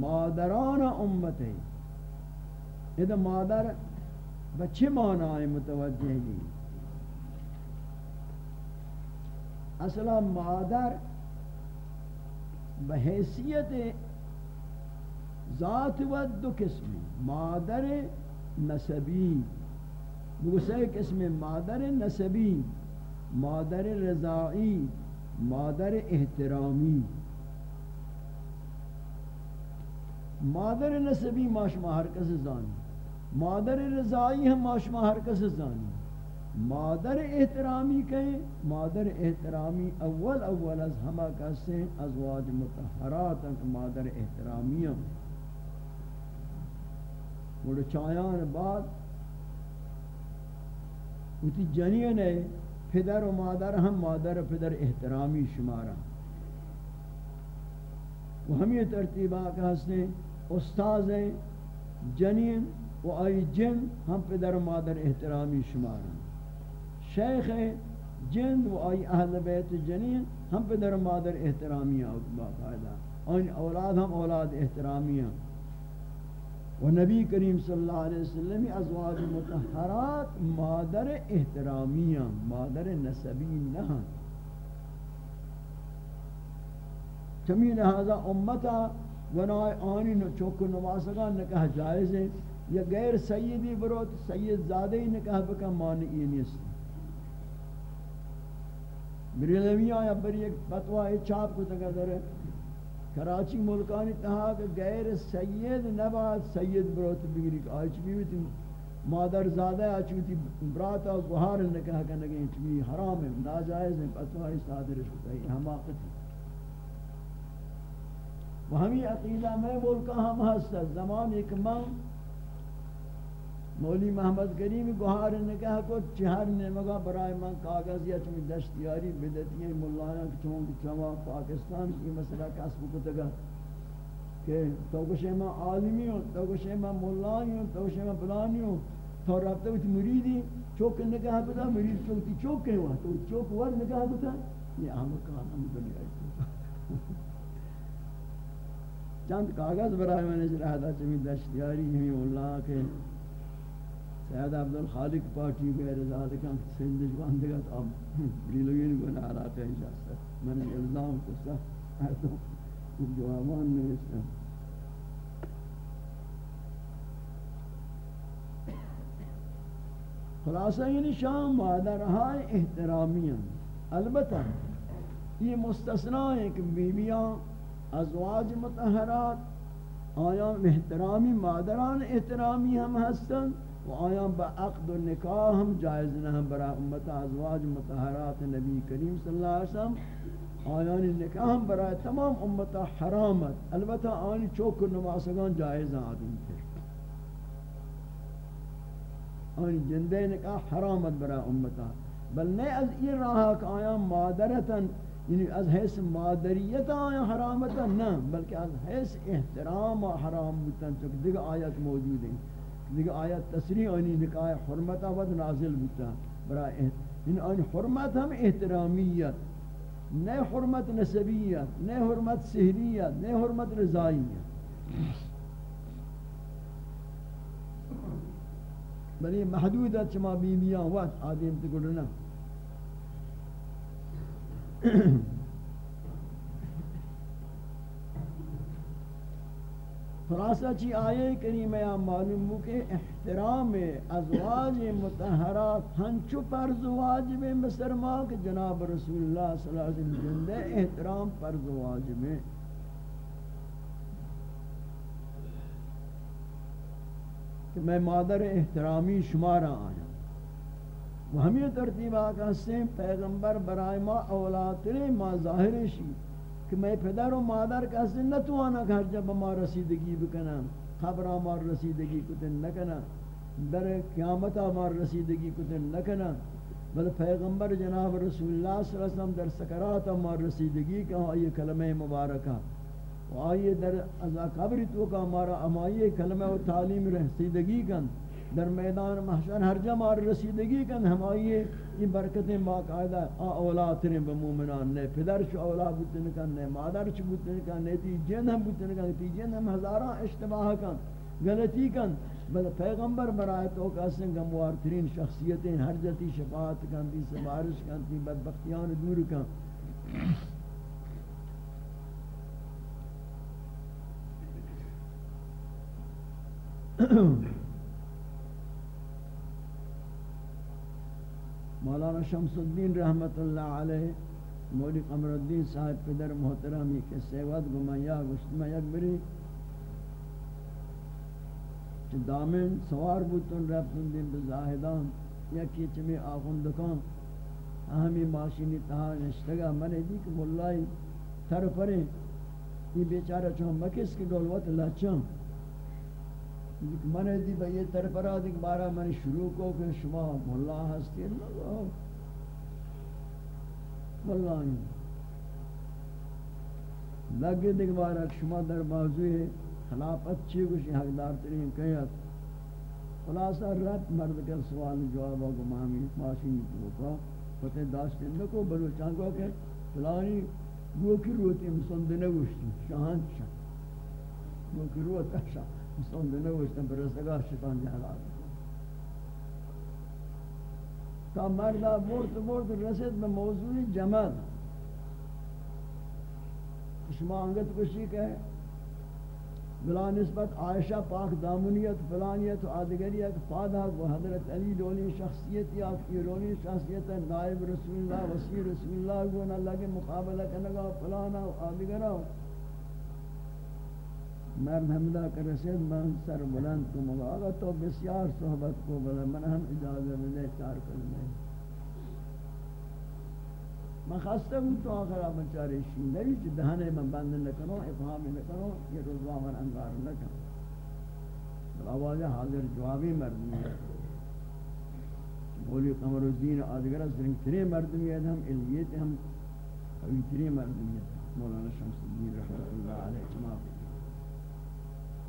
مادران امت ہے یہ مادر بچے معنی متوجہ گی اصلا مادر بحیثیت ذات و دو قسم مادر نسبی۔ دوسرے قسم مادر نسبی، مادر رضائی، مادر احترامی۔ مادر نسبی ماشما ہر کس زانی، مادر رضائی ہم ماشما ہر کس زانی۔ مادر احترامی کہیں، مادر احترامی اول اول از ہما کسیں ازواج متحرات مادر احترامی ہم مڑ چایان بعد اتی جنین ہے پدر و مادر ہم مادر و پدر احترامی شمارا۔ وہ ہم یہ ترتیبہ کہ ہستے استاذ ہیں جنین و آئی جن ہم پدر و مادر احترامی شمارا۔ شیخ جن و آئی اہل بیت جنین ہم پدر و مادر احترامی آئی باقاعدہ۔ اور اولاد ہم اولاد احترامی ہیں و نبی کریم صلی اللہ علیہ وسلم ازواج متحرات مادر احترامیاں مادر نسبی نہ چمی لہذا امتا ونائے آنی چوک نمازگا نکاح جائز ہے یا غیر سیدی بروت سید زادی نکاح بکا مانعی نیست. بریلوی آیا بری ایک فتوہ چاپ کو تکا در کراچی ملکانی تہا کہ غیر سید نباد سید بروت بگری کہ آج بھی ہوتی مادر زادہ آج بھی براتا گوہار گوھار نکاح کرنے گئے چمی حرام ہے، ناجائز ہے پتوائی صادر شکتا ہے حماقت ہے وہ ہمیں عقیدہ میں ملکہ ہم ہستا، زمان ایک من مولی محمد کریم گوھار نکاح کو چہر نمگا برای من کاغذ یا چمی دشتیاری بدتی ہیں ملایاں چون چما پاکستان کی مسئلہ کسب کو تگا کہ تو کشے میں عالمی ہوں، تو کشے میں ملای ہوں، تو کشے میں بلانی ہوں، تو رابطہ ہوتی مریدی چوک نکاح بتا مرید چوکتی چوک کہیں ہوا، تو چوک ور نکاح بتا یہ عام کان ہم دنیا چند کاغذ برای میں نے رہا چمی دشتیاری ہمیں اللہ کے سید عبد الخالق پارٹی کے رضا دکان سندج باندگا تو اب ریلوین کو نہ علاقہ اجازت من الزام کو سا تو جوابان نوشتا خلاصہ یعنی شام مادر ہائے احترامیاں۔ البتہ یہ مستثناء ہے کہ بیویاں، ازواج متحرات آیا احترامی، مادران احترامی ہم ہستن۔ و آیا با عقد و نکاح ہم جائز نہ ہم برا امت ازواج متحرات نبی کریم صلی اللہ علیہ وسلم؟ آیان یعنی نکاح ہم برا تمام امت حرامت البتہ آنی چوک نماسگان جائز آدم کے۔ آنی جندے نکاح حرامت برا امتا بل نہیں از این راہ کہ آیا مادرتاً یعنی از حیث مادریت آیا حرامتا، نہ، بلکہ از حیث احترام حرام بودتا چونکہ دیگه آیت موجود ہیں۔ دیگه آیت تصریح آنی نکاح حرمتا ود نازل بودتا برای یعنی آنی حرمت ہم احترامیت نہ حرمت نسبیت نہ حرمت سہریت نہ حرمت رضائیت بلی محدودت چما بیمیان وقت آدم تکڑنا۔ خلاصہ چی آئے کریمہ یا معلوم ہو کہ احترام ازواج متحرات ہنچو پرز واجب مصر ماں کہ جناب رسول اللہ صلی اللہ علیہ وسلم جندے احترام پرز واجب کہ میں مادر احترامی شمارا آیا وہ ہمیں ترتیب آقا سے پیغمبر برائے ما اولاد ترے، ما ظاہر شی۔ کہ میں پدر و مادر کا سے نتوانا گھر جب ما رسیدگی بکنا خبر ما رسیدگی کتن نکنا در قیامت ما رسیدگی کتن نکنا بل پیغمبر جناب رسول اللہ صلی اللہ علیہ وسلم در سکرات ما رسیدگی کہا یہ کلمہ مبارکہ و آئیے در ازا قبری تو کا ہمارا امائی کلمہ و تعلیم رسیدگی کن. در میدان محشر ہر جمع رسیدگی کن ہم آئیے یہ برکتیں باقاعدہ، آ اولاد ترین بمومنان نے پدر چو اولاد بودن کن نے مادر چو بودن کن نے تی جن ہم بودن کن تی جن ہم ہزاران اشتباہ کن، غلطی کن، بل پیغمبر برائے تو کسن گموار ترین شخصیتیں ہر جتی شفاعت کن تی سبارش کن تی بدبختیان دور کن. مولانا شمس الدین رحمت اللہ علیہ مولی قمر الدین صاحب، پدر محترمی کے سیوت گمایا گشتما یک بری چھ دامن سوار بوتن رفتن دین بزاہدان یکی چمی آخون دکان اہمی ماشینی تہا نشتگا منے دی کہ ملائی تر پرے، یہ بیچارہ چون مکس کی گلوت لچان من دی بہ یہ طرف را دیکھ بارا من شروع کو کہ شما مولا ہستی اللہ مولا لگے دیکھ بارا شما در موضوع خلافت چی کچھ حقدار ترین کہیت خلاصہ رات مرد کے سوال جواب کو مامی ماشین تو کا۔ پتہ داشت نہ کو بلوچان کو کہ فلانی گو کی روتی مسندنے گوشتی شاہان شاہ گو کی روتا اچھا۔ شاہ سند نوشتن پر رسگاه شیطان جهلال تا مرد برد برد رسید به موضوع جمل شما انگت کشی کہ بلا نسبت عائشہ پاک دامنیت فلانیت و آدگریت فادہ و حضرت علی لونی شخصیت یا لونی شخصیت نائب رسول اللہ وسیع رسول اللہ گونا اللہ کے مقابلہ کنگا فلانا و آدگرہ مرد حمدہ کر رسید، من سر بلند کو مگا، آگا تو بسیار صحبت کو بلا، من ہم اجازہ ملے، چار کرنے من خسته بود تو آخر آمد چاره شیندری چه دهنه من بند نکنو افهامی نکنو یه روزا من انگار نکن۔ آواز حاضر جوابی مردمی بولی قمر الدین آدگر از رنگ تری مردمیت ہم علمیت ہم قوی تری مردمیت مولانا شمس الدین رحمت اللہ علیہ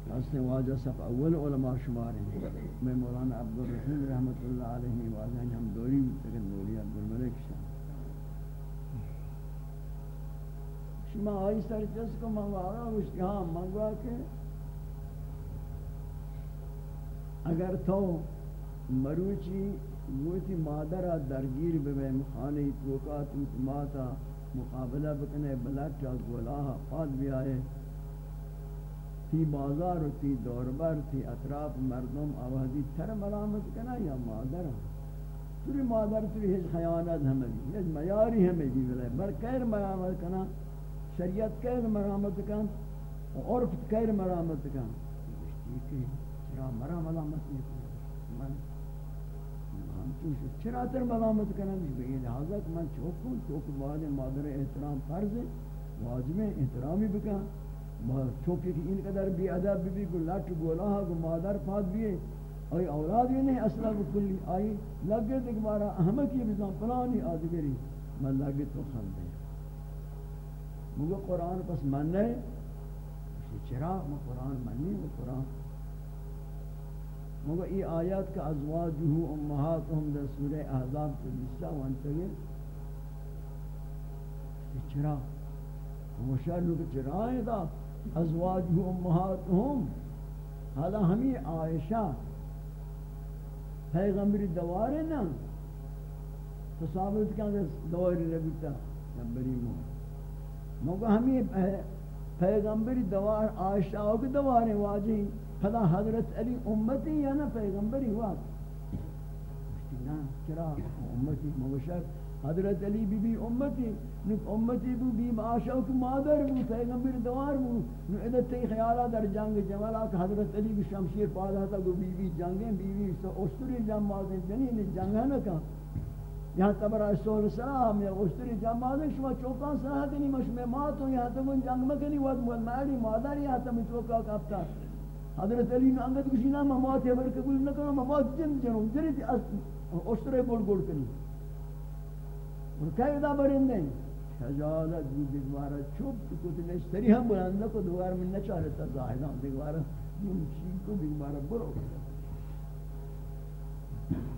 جماعی واجہ صف اول علماء شمار ہیں۔ میں مولانا عبدالرحیم رحمت اللہ علیہ واجہ ہم دوری تکن مولی عبدالملک شاہ۔ شما آئی سر کو منگوا رہا گوشتی ہاں منگوا کے اگر تو مروچی گوتی مادرہ درگیر بے مخانی توکات ماتا مقابلہ بکنے بلد گولاہا پاد بھی آئے تی بازار و تی دوربر، تی اطراف مردم آوازی تر ملامت کنا یا مادر؟ توری مادر توری ہیچ خیانت ہمیں ہیچ میاری ہمیں بھی بلے بر کیر ملامت کنا شریعت کیر ملامت کن اور خیر مرامت کا چرا مرا ملامت نہیں من ہم چوش چرا تر ملامت کرنا بھی یہ لہذا کہ من چوکوں چوک بعد مادر احترام فرض ہے واجب احترامی بکا چوکی کی ان قدر بھی ادب بھی کو لٹ گولا کو مادر پاد بھی اور اولاد یہ نہیں، اصلا کو کلی۔ آئی لگے دیکھ بارا احمد کی بزان پلانی آدگری من لگے تو خندے مگو قرآن پس من ہے چرا ما قرآن منی و قرآن۔ مگو ای آیات کا ازواج ازواجہ امہاتهم در سورہ احزاب کے بسا وانتگے چرا۔ مشاہد لوگ چرا ہے دا ازواجہ امہاتهم حالا ہمیں عائشہ، پیغمبری دوارے نا؟ تو ثابت کیا دواری لگتا جبری موت مگر ہمیں پیغمبری دوار آشاؤ کی دواریں واجی۔ خدا حضرت علی امتی یا نا پیغمبری؟ ہوا نا چرا امتی مبشر۔ حضرت علی بی بی امتی، نک امتی بو بی آشاؤ کی مادر بو، پیغمبر دوار بو. نو ادھر تی خیالہ در جنگ جمالا کہ حضرت علی کی شمشیر پادا تھا کہ بی بی جنگیں، بی بی اسطوری جنگ جنین جنگ ہے نا یہاں تبرا سول سلام، یا اشتری جماعت شما چوکان سراحت نہیں مشمع مات ہوں یہاں تک ان جنگ مکنی، وقت مول مالی مادر یہاں تک چوکا کافتا حضرت علی نے انگت کسی نام مات ہے بر قبول نہ کرو مات جن جنوں جری تھی اشتری گول گول کنی. اور کئی دا برندے خجالت بھی دیوارا چوب تو نشتری ہم بلند کو دوار میں نہ چاہتا زاہدان دیوارا یہ چیز کو دیوارا برو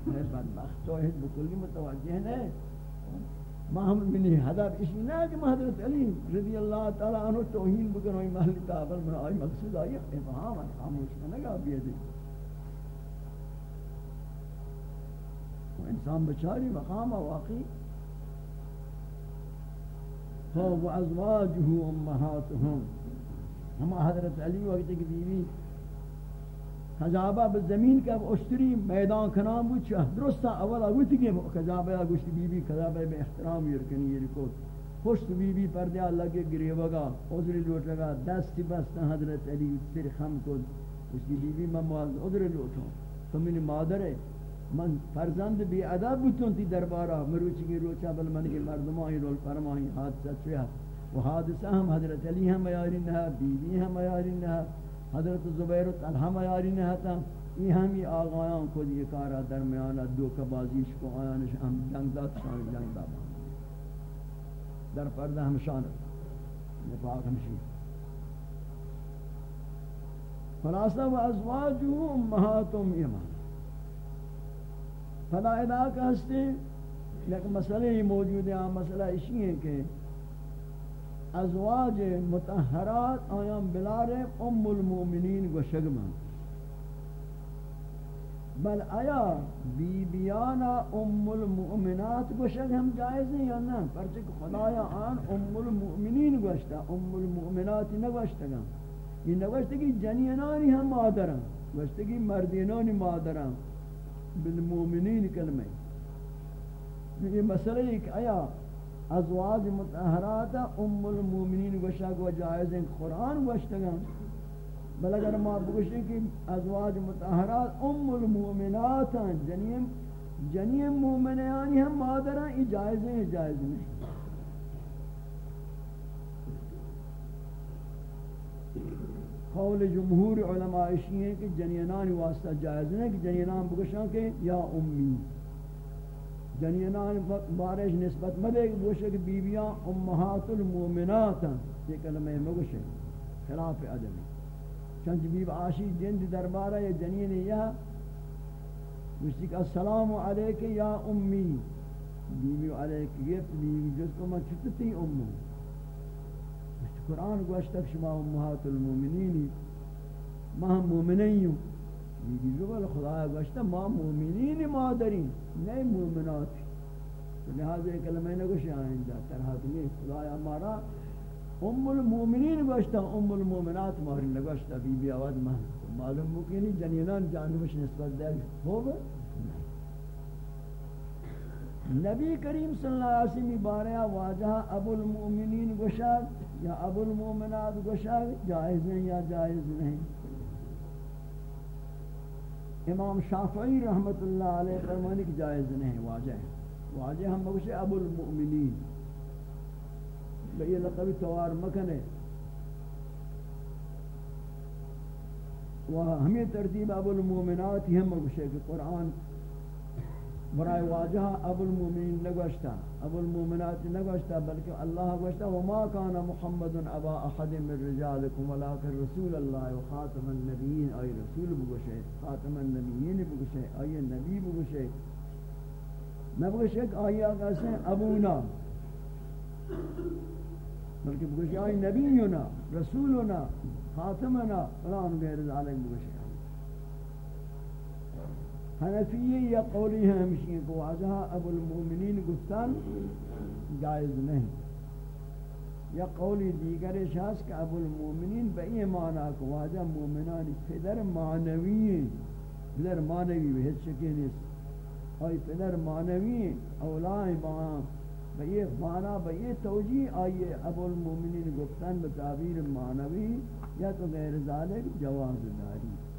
میں بدبخت توحید بکلی متوجہ نہیں ما ہم منی حدب اسی نہ کہ حضرت علی رضی اللہ تعالی عنہ توہین بکن ہوئی محل تابر من آئی مقصود آئی افہام خاموش کرنے گا بیدی انسان بچاری مقام واقعی ہو وازواجہ امہاتہم ہم حضرت علی وقت کی بیوی خجابہ بزمین کا اشتری میدان کنام بود، چه درستا اولا وقتی که خجابہ گوشت بی بی خجابہ میں احترام یرکنی یہ کو پشت بی بی پردے لگے گریوگا عذر لوٹ لگا دستی بستا حضرت علی سر خم کو اس کی بی بی میں مواز عذر لوٹوں تو میری مادر ہے من فرزند بی ادب بودتون تی دربارہ مروچی کی روچا بل من کے مردمائی رول فرمائی حادثہ چویا وہ حادثہ ہم حضرت علی ہم یاری نہ بی بی ہم یاری نہ حضرت زبیر و طلحہ میاری نے ہتا یہ ہم ہمی آغایاں کو یہ کارا درمیانا دو کبازیش کو آیانش، ہم جنگ دا شان، جنگ دا در پردہ ہم شان. نفاق ہم ہمشی خلاصہ، و ازواجو امہاتم ایمان فلا ادا کا ہستے لیکن مسئلہ ہی موجود ہے مسئلہ اسی ہے کہ ازواج متحرات آیان بلار ام المؤمنین و شگمان بل آیا بی بیانا ام المؤمنات گوشت، ہم جائز ہیں یا نا پرچک خدایا آن ام المؤمنین گوشتا ام المؤمنات نگوشتا گا۔ یہ نگوشتا کہ جنینانی ہم مادران گوشتا کہ مردینانی مادران۔ بالمؤمنین کلمہ. یہ مسئلہ ہے کہ آیا ازواج متحرات ام المومنین گوشا گو جائز ہیں، قرآن گوشتگا بل اگر ما بگوشیں کہ ازواج متحرات ام المومنات جنیم جنیم مومنیانی ہم مادران ای جائز ہیں جائز نہیں. قول جمہور علماء اشی ہیں کہ جنینان واسطہ جائز نہیں کہ جنینان بگوشاں کہ یا امی۔ جنینان بارش نسبت مدے کہ گوشے کہ بیویاں امہات المومنات ہیں۔ یہ کلمہ مگوشے خلاف ادبی چنچ بیب عاشی جند دربارہ یہ جنین یہ گوشتی کہ السلام علیک یا امی۔ بیوی علیک گفت بیوی جس کو میں چھتتی امو۔ قرآن گوشتک شما امہات المومنینی ما ہم مومنین بیبی زبال خدا گوشتا ما مومنین مادرین نہیں مومنات لہذا ایک کلمہ نگوشی آئندہ ترہات نہیں خدا ہمارا ام المومنین گوشتا ام المومنات مہر نگوشتا بی بی آواز مہر معلوم مکنی یعنی جنینان جانبش نسبت دے ہوگا نبی کریم صلی اللہ علیہ وسلم بارے واجہ ابو المؤمنین گوشاد یا ابو المؤمنات گوشاد جائز نہیں یا جائز نہیں؟ امام شافعی رحمت اللہ علیہ فرمانے کی جائز نہیں واجہ واجہ ہم بگوشے ابو المؤمنین۔ بئی لقب توار مکنے و ہمیں ترتیب ابو المؤمنات ہم بگوشے کہ قرآن برای واجہ ابو المؤمنین نگوشتا ابو المؤمنات نگوشتا بلکہ اللہ گوشتا وما کان محمد ابا احد من رجالکم ولیکن رسول اللہ و خاتم النبیین آئی رسول بگوشے، خاتم النبیین بگوشے آئی نبی بگوشے۔ نبگوشے کہ آئی آگا سے ابونا بلکہ بگوشے آئی نبینا رسولنا خاتمنا فلان غیر ذالک بگوشے۔ حنفیہ یا قولی ہیں ہمشی کو واضح ابو المؤمنین گفتان جائز نہیں۔ یا قولی دیگر شاس کہ ابو المؤمنین بئی معنی کو واضح مومنانی پدر معنوی پدر معنوی بھی ہیچ شکی نیست۔ آئی پدر معنوی اولائی باہم بئی معنی بئی توجیح آئیے ابو المؤمنین گفتان بتعبیر معنوی یا تو غیر ذالک جواز داری۔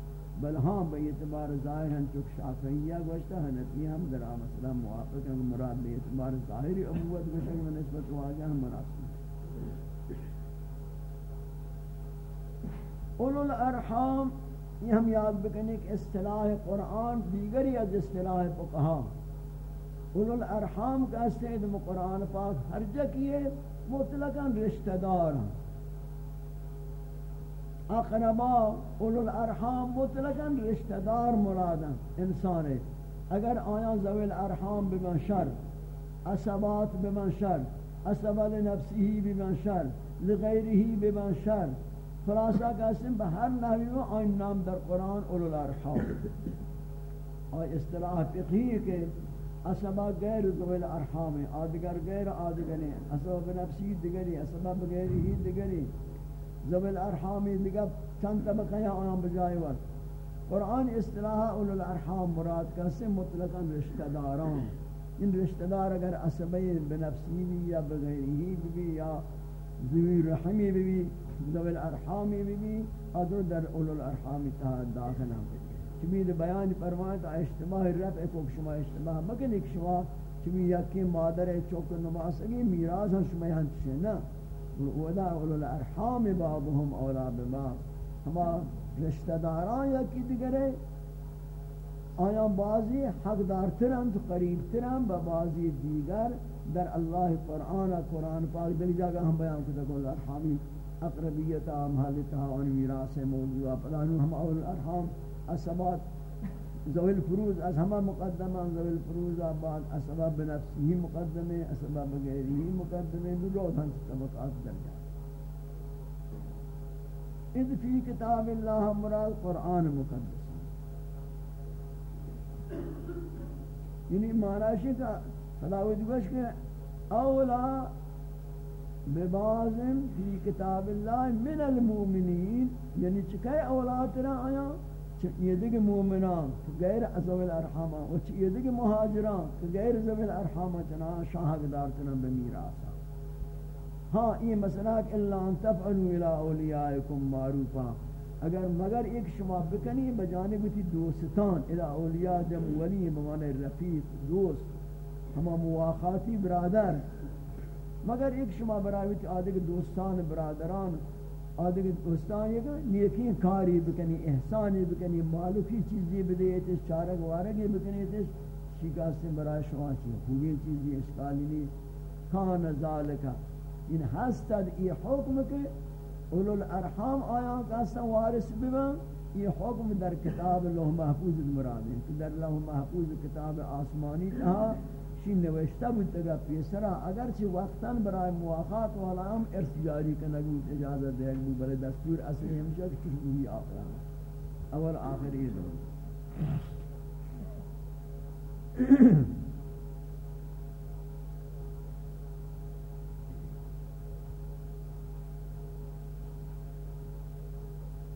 بل ہاں بے اعتبار ظاہر ہیں چک شافعیہ گوشتا حنفی ہم در مسئلہ موافق ہیں، مراد بے اعتبار ظاہری ابوت گوشتا کہ نسبت واجہ ہم مناسب اولو الارحام، یہ ہم یاد بکنے کہ اصطلاح قرآن دیگری از اصطلاح فقہا۔ اولو الارحام کا استعید قرآن پاک ہر جا کیے مطلقاً رشتہ دار ہیں۔ اقربا اولو الارحام مطلقا رشتہ دار مرادا انسان ہے اگر آیا ذوی الارحام بمن شر، عصبات بمن شر عصب لنفسه بمن شر لغیره بمن شر، خلاصہ کا اسم بہر نحوی میں آئین نام در قرآن اولو الارحام. اور اصطلاح فقہی کہ عصبہ غیر ذوی الارحام آدگر غیر آدگری عصب بنفسی دگری عصب بغیره دگری ذوی الارحامی دیگر چند طبقہ ہیں آیان بجائے وقت قرآن اصطلاح اولو الارحام مراد کا سے مطلقا رشتہ داران ان رشتہ دار اگر عصبی بنفسی بھی یا بغیری بھی یا ذوی رحمی بھی ذوی الارحامی بھی ادو در اولو الارحامی تحت داخل ہم چمید بیان فرمائے تو اشتباہ رفع کو شما اشتباہ مکن ایک شما چمی یکی مادر چوک نماسگی میراز ہم شما یہاں چشے نا ودا اولو الارحام بعضهم اولا ببعض. ہما رشتہ داران یا کی دیگرے آیا بعضی حق دارترن تو قریب ترن با بعضی دیگر در اللہ قرآن قرآن پاک دل جاگا ہم بیان کتا کہ الارحامی اقربیتا محلتا ان میراث موضوع پلانو ہم اول الارحام اسبات ذوی الفروز از ہما مقدمہ ذوی الفروز بعد اسباب بنفسی مقدمے اسباب غیری مقدمے دو روز ہن طبقات در جائے اذ فی کتاب اللہ مراد قرآن مقدس. یعنی معنی کا خداوند گوش کہ اولا ببازم فی کتاب اللہ من المؤمنین یعنی چکے اولاد را آیا؟ یہ دیگه مومنان غیر ازوال ارحام و یہ دیگه مهاجران غیر ازوال ارحام چنا شاہد دار چنا بمیراث ہاں یہ مسئلہ کہ الا ان تفعلوا الى اولیاءکم معروفا۔ اگر مگر ایک شما بکنی بجانب تی دوستان، الى اولیاء جم ولی بمعنی رفیق، دوست، ہما مواخاتی برادر۔ مگر ایک شما برای آدھے دوستان، برادران آدھے دوستان یہ کہ نیکی کاری بکنی، احسانی بکنی مالکی چیزی بدے بدیتش چارک وارگی بکنی تش شکاست برای شما چیز، خوبی چیزی، اشکالی نہیں کان ذالکا. ان ہستد یہ حکم کہ اولو الارحام آیا کاسا وارث ببن. یہ حکم در کتاب لوح محفوظ مراد ہے کہ در لوح محفوظ کتاب آسمانی تہا شی نوشتہ بودتا پیسرا اگرچہ وقتاً برای مواقعات والا ہم ارس جاری کنگو اجازت دے گو برای دستور اصلی ہمشہ کچھ ہوئی آخران اول آخر یہ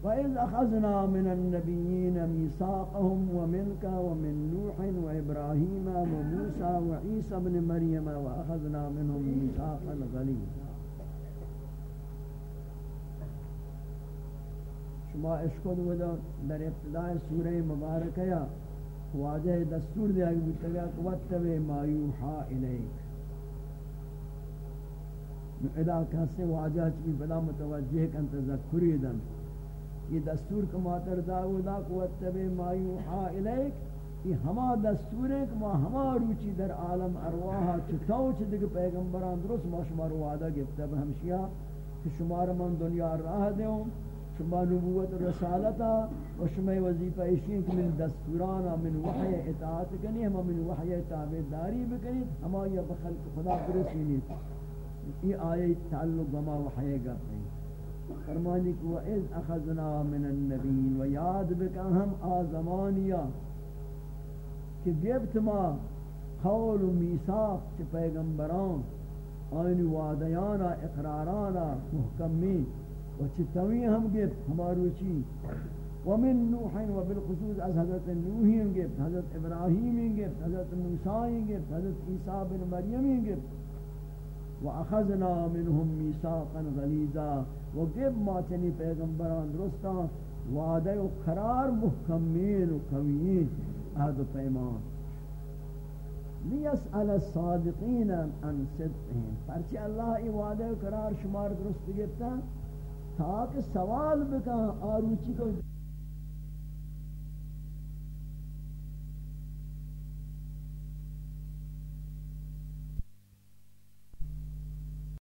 دون وَإِذْ أَخَذْنَا مِنَ النَّبِيِّينَ مِيثَاقَهُمْ وَمِنْكَ وَمِنْ نُوحٍ وَإِبْرَاهِيمَ وَمُوسَى وَعِيسَى ابْنِ مَرْيَمَ وَأَخَذْنَا مِنْهُمْ مِيثَاقًا غَلِيظًا شما اشکد ودا در ابتداء سورہ مبارکہ یا واجہ دستور دیا کہ بتگا وَتَّبِعْ مَا يُوحَى إِلَيْكَ ادا کہتے واجہ چی بلا متوجہ کن تذکری دن یہ دستور کا ماتر داودا کو اتبع ما یوحا الیک، یہ ہما دستور ہے کہ ما ہما روچی در عالم ارواح چتاو چ دیگه پیغمبران درست ما شما رو وعدہ گفتا بہمشیا کہ شما من دنیا راہ دیوں شما نبوت رسالتا و شما وظیفہ اشین کہ من دستورانا، من وحی اطاعت کنی ہما من وحی تابداری بکنی، ہما یا بخلق خدا برسینی یہ آیے تعلق بما وحی گا فرمانی کہ وَإِذْ أَخَذْنَا مِنَ النَّبِيِّينَ و یاد بکا ہم آزمانیا کہ گفت ما قول و میثاق چ پیغمبران آئین وعدیانا، اقرارانا، محکمی و چ توی ہم گفت، ہمارو چی؟ ومن نوح و بالخصوص از حضرت نوح گفت، حضرت ابراہیم گفت، حضرت موسی گفت، حضرت عیسی بن مریم گفت واخذنا منهم ميثاقا غليظا. وجب ما چنی پیغمبران درستا وعده و قرار محکمین و قویین. عهد و پیمان. لیسأل الصادقین عن صدقهم. پرچہ اللہ ای وعده و قرار شمار درست گفتا تاکہ سوال بکا آروچی کو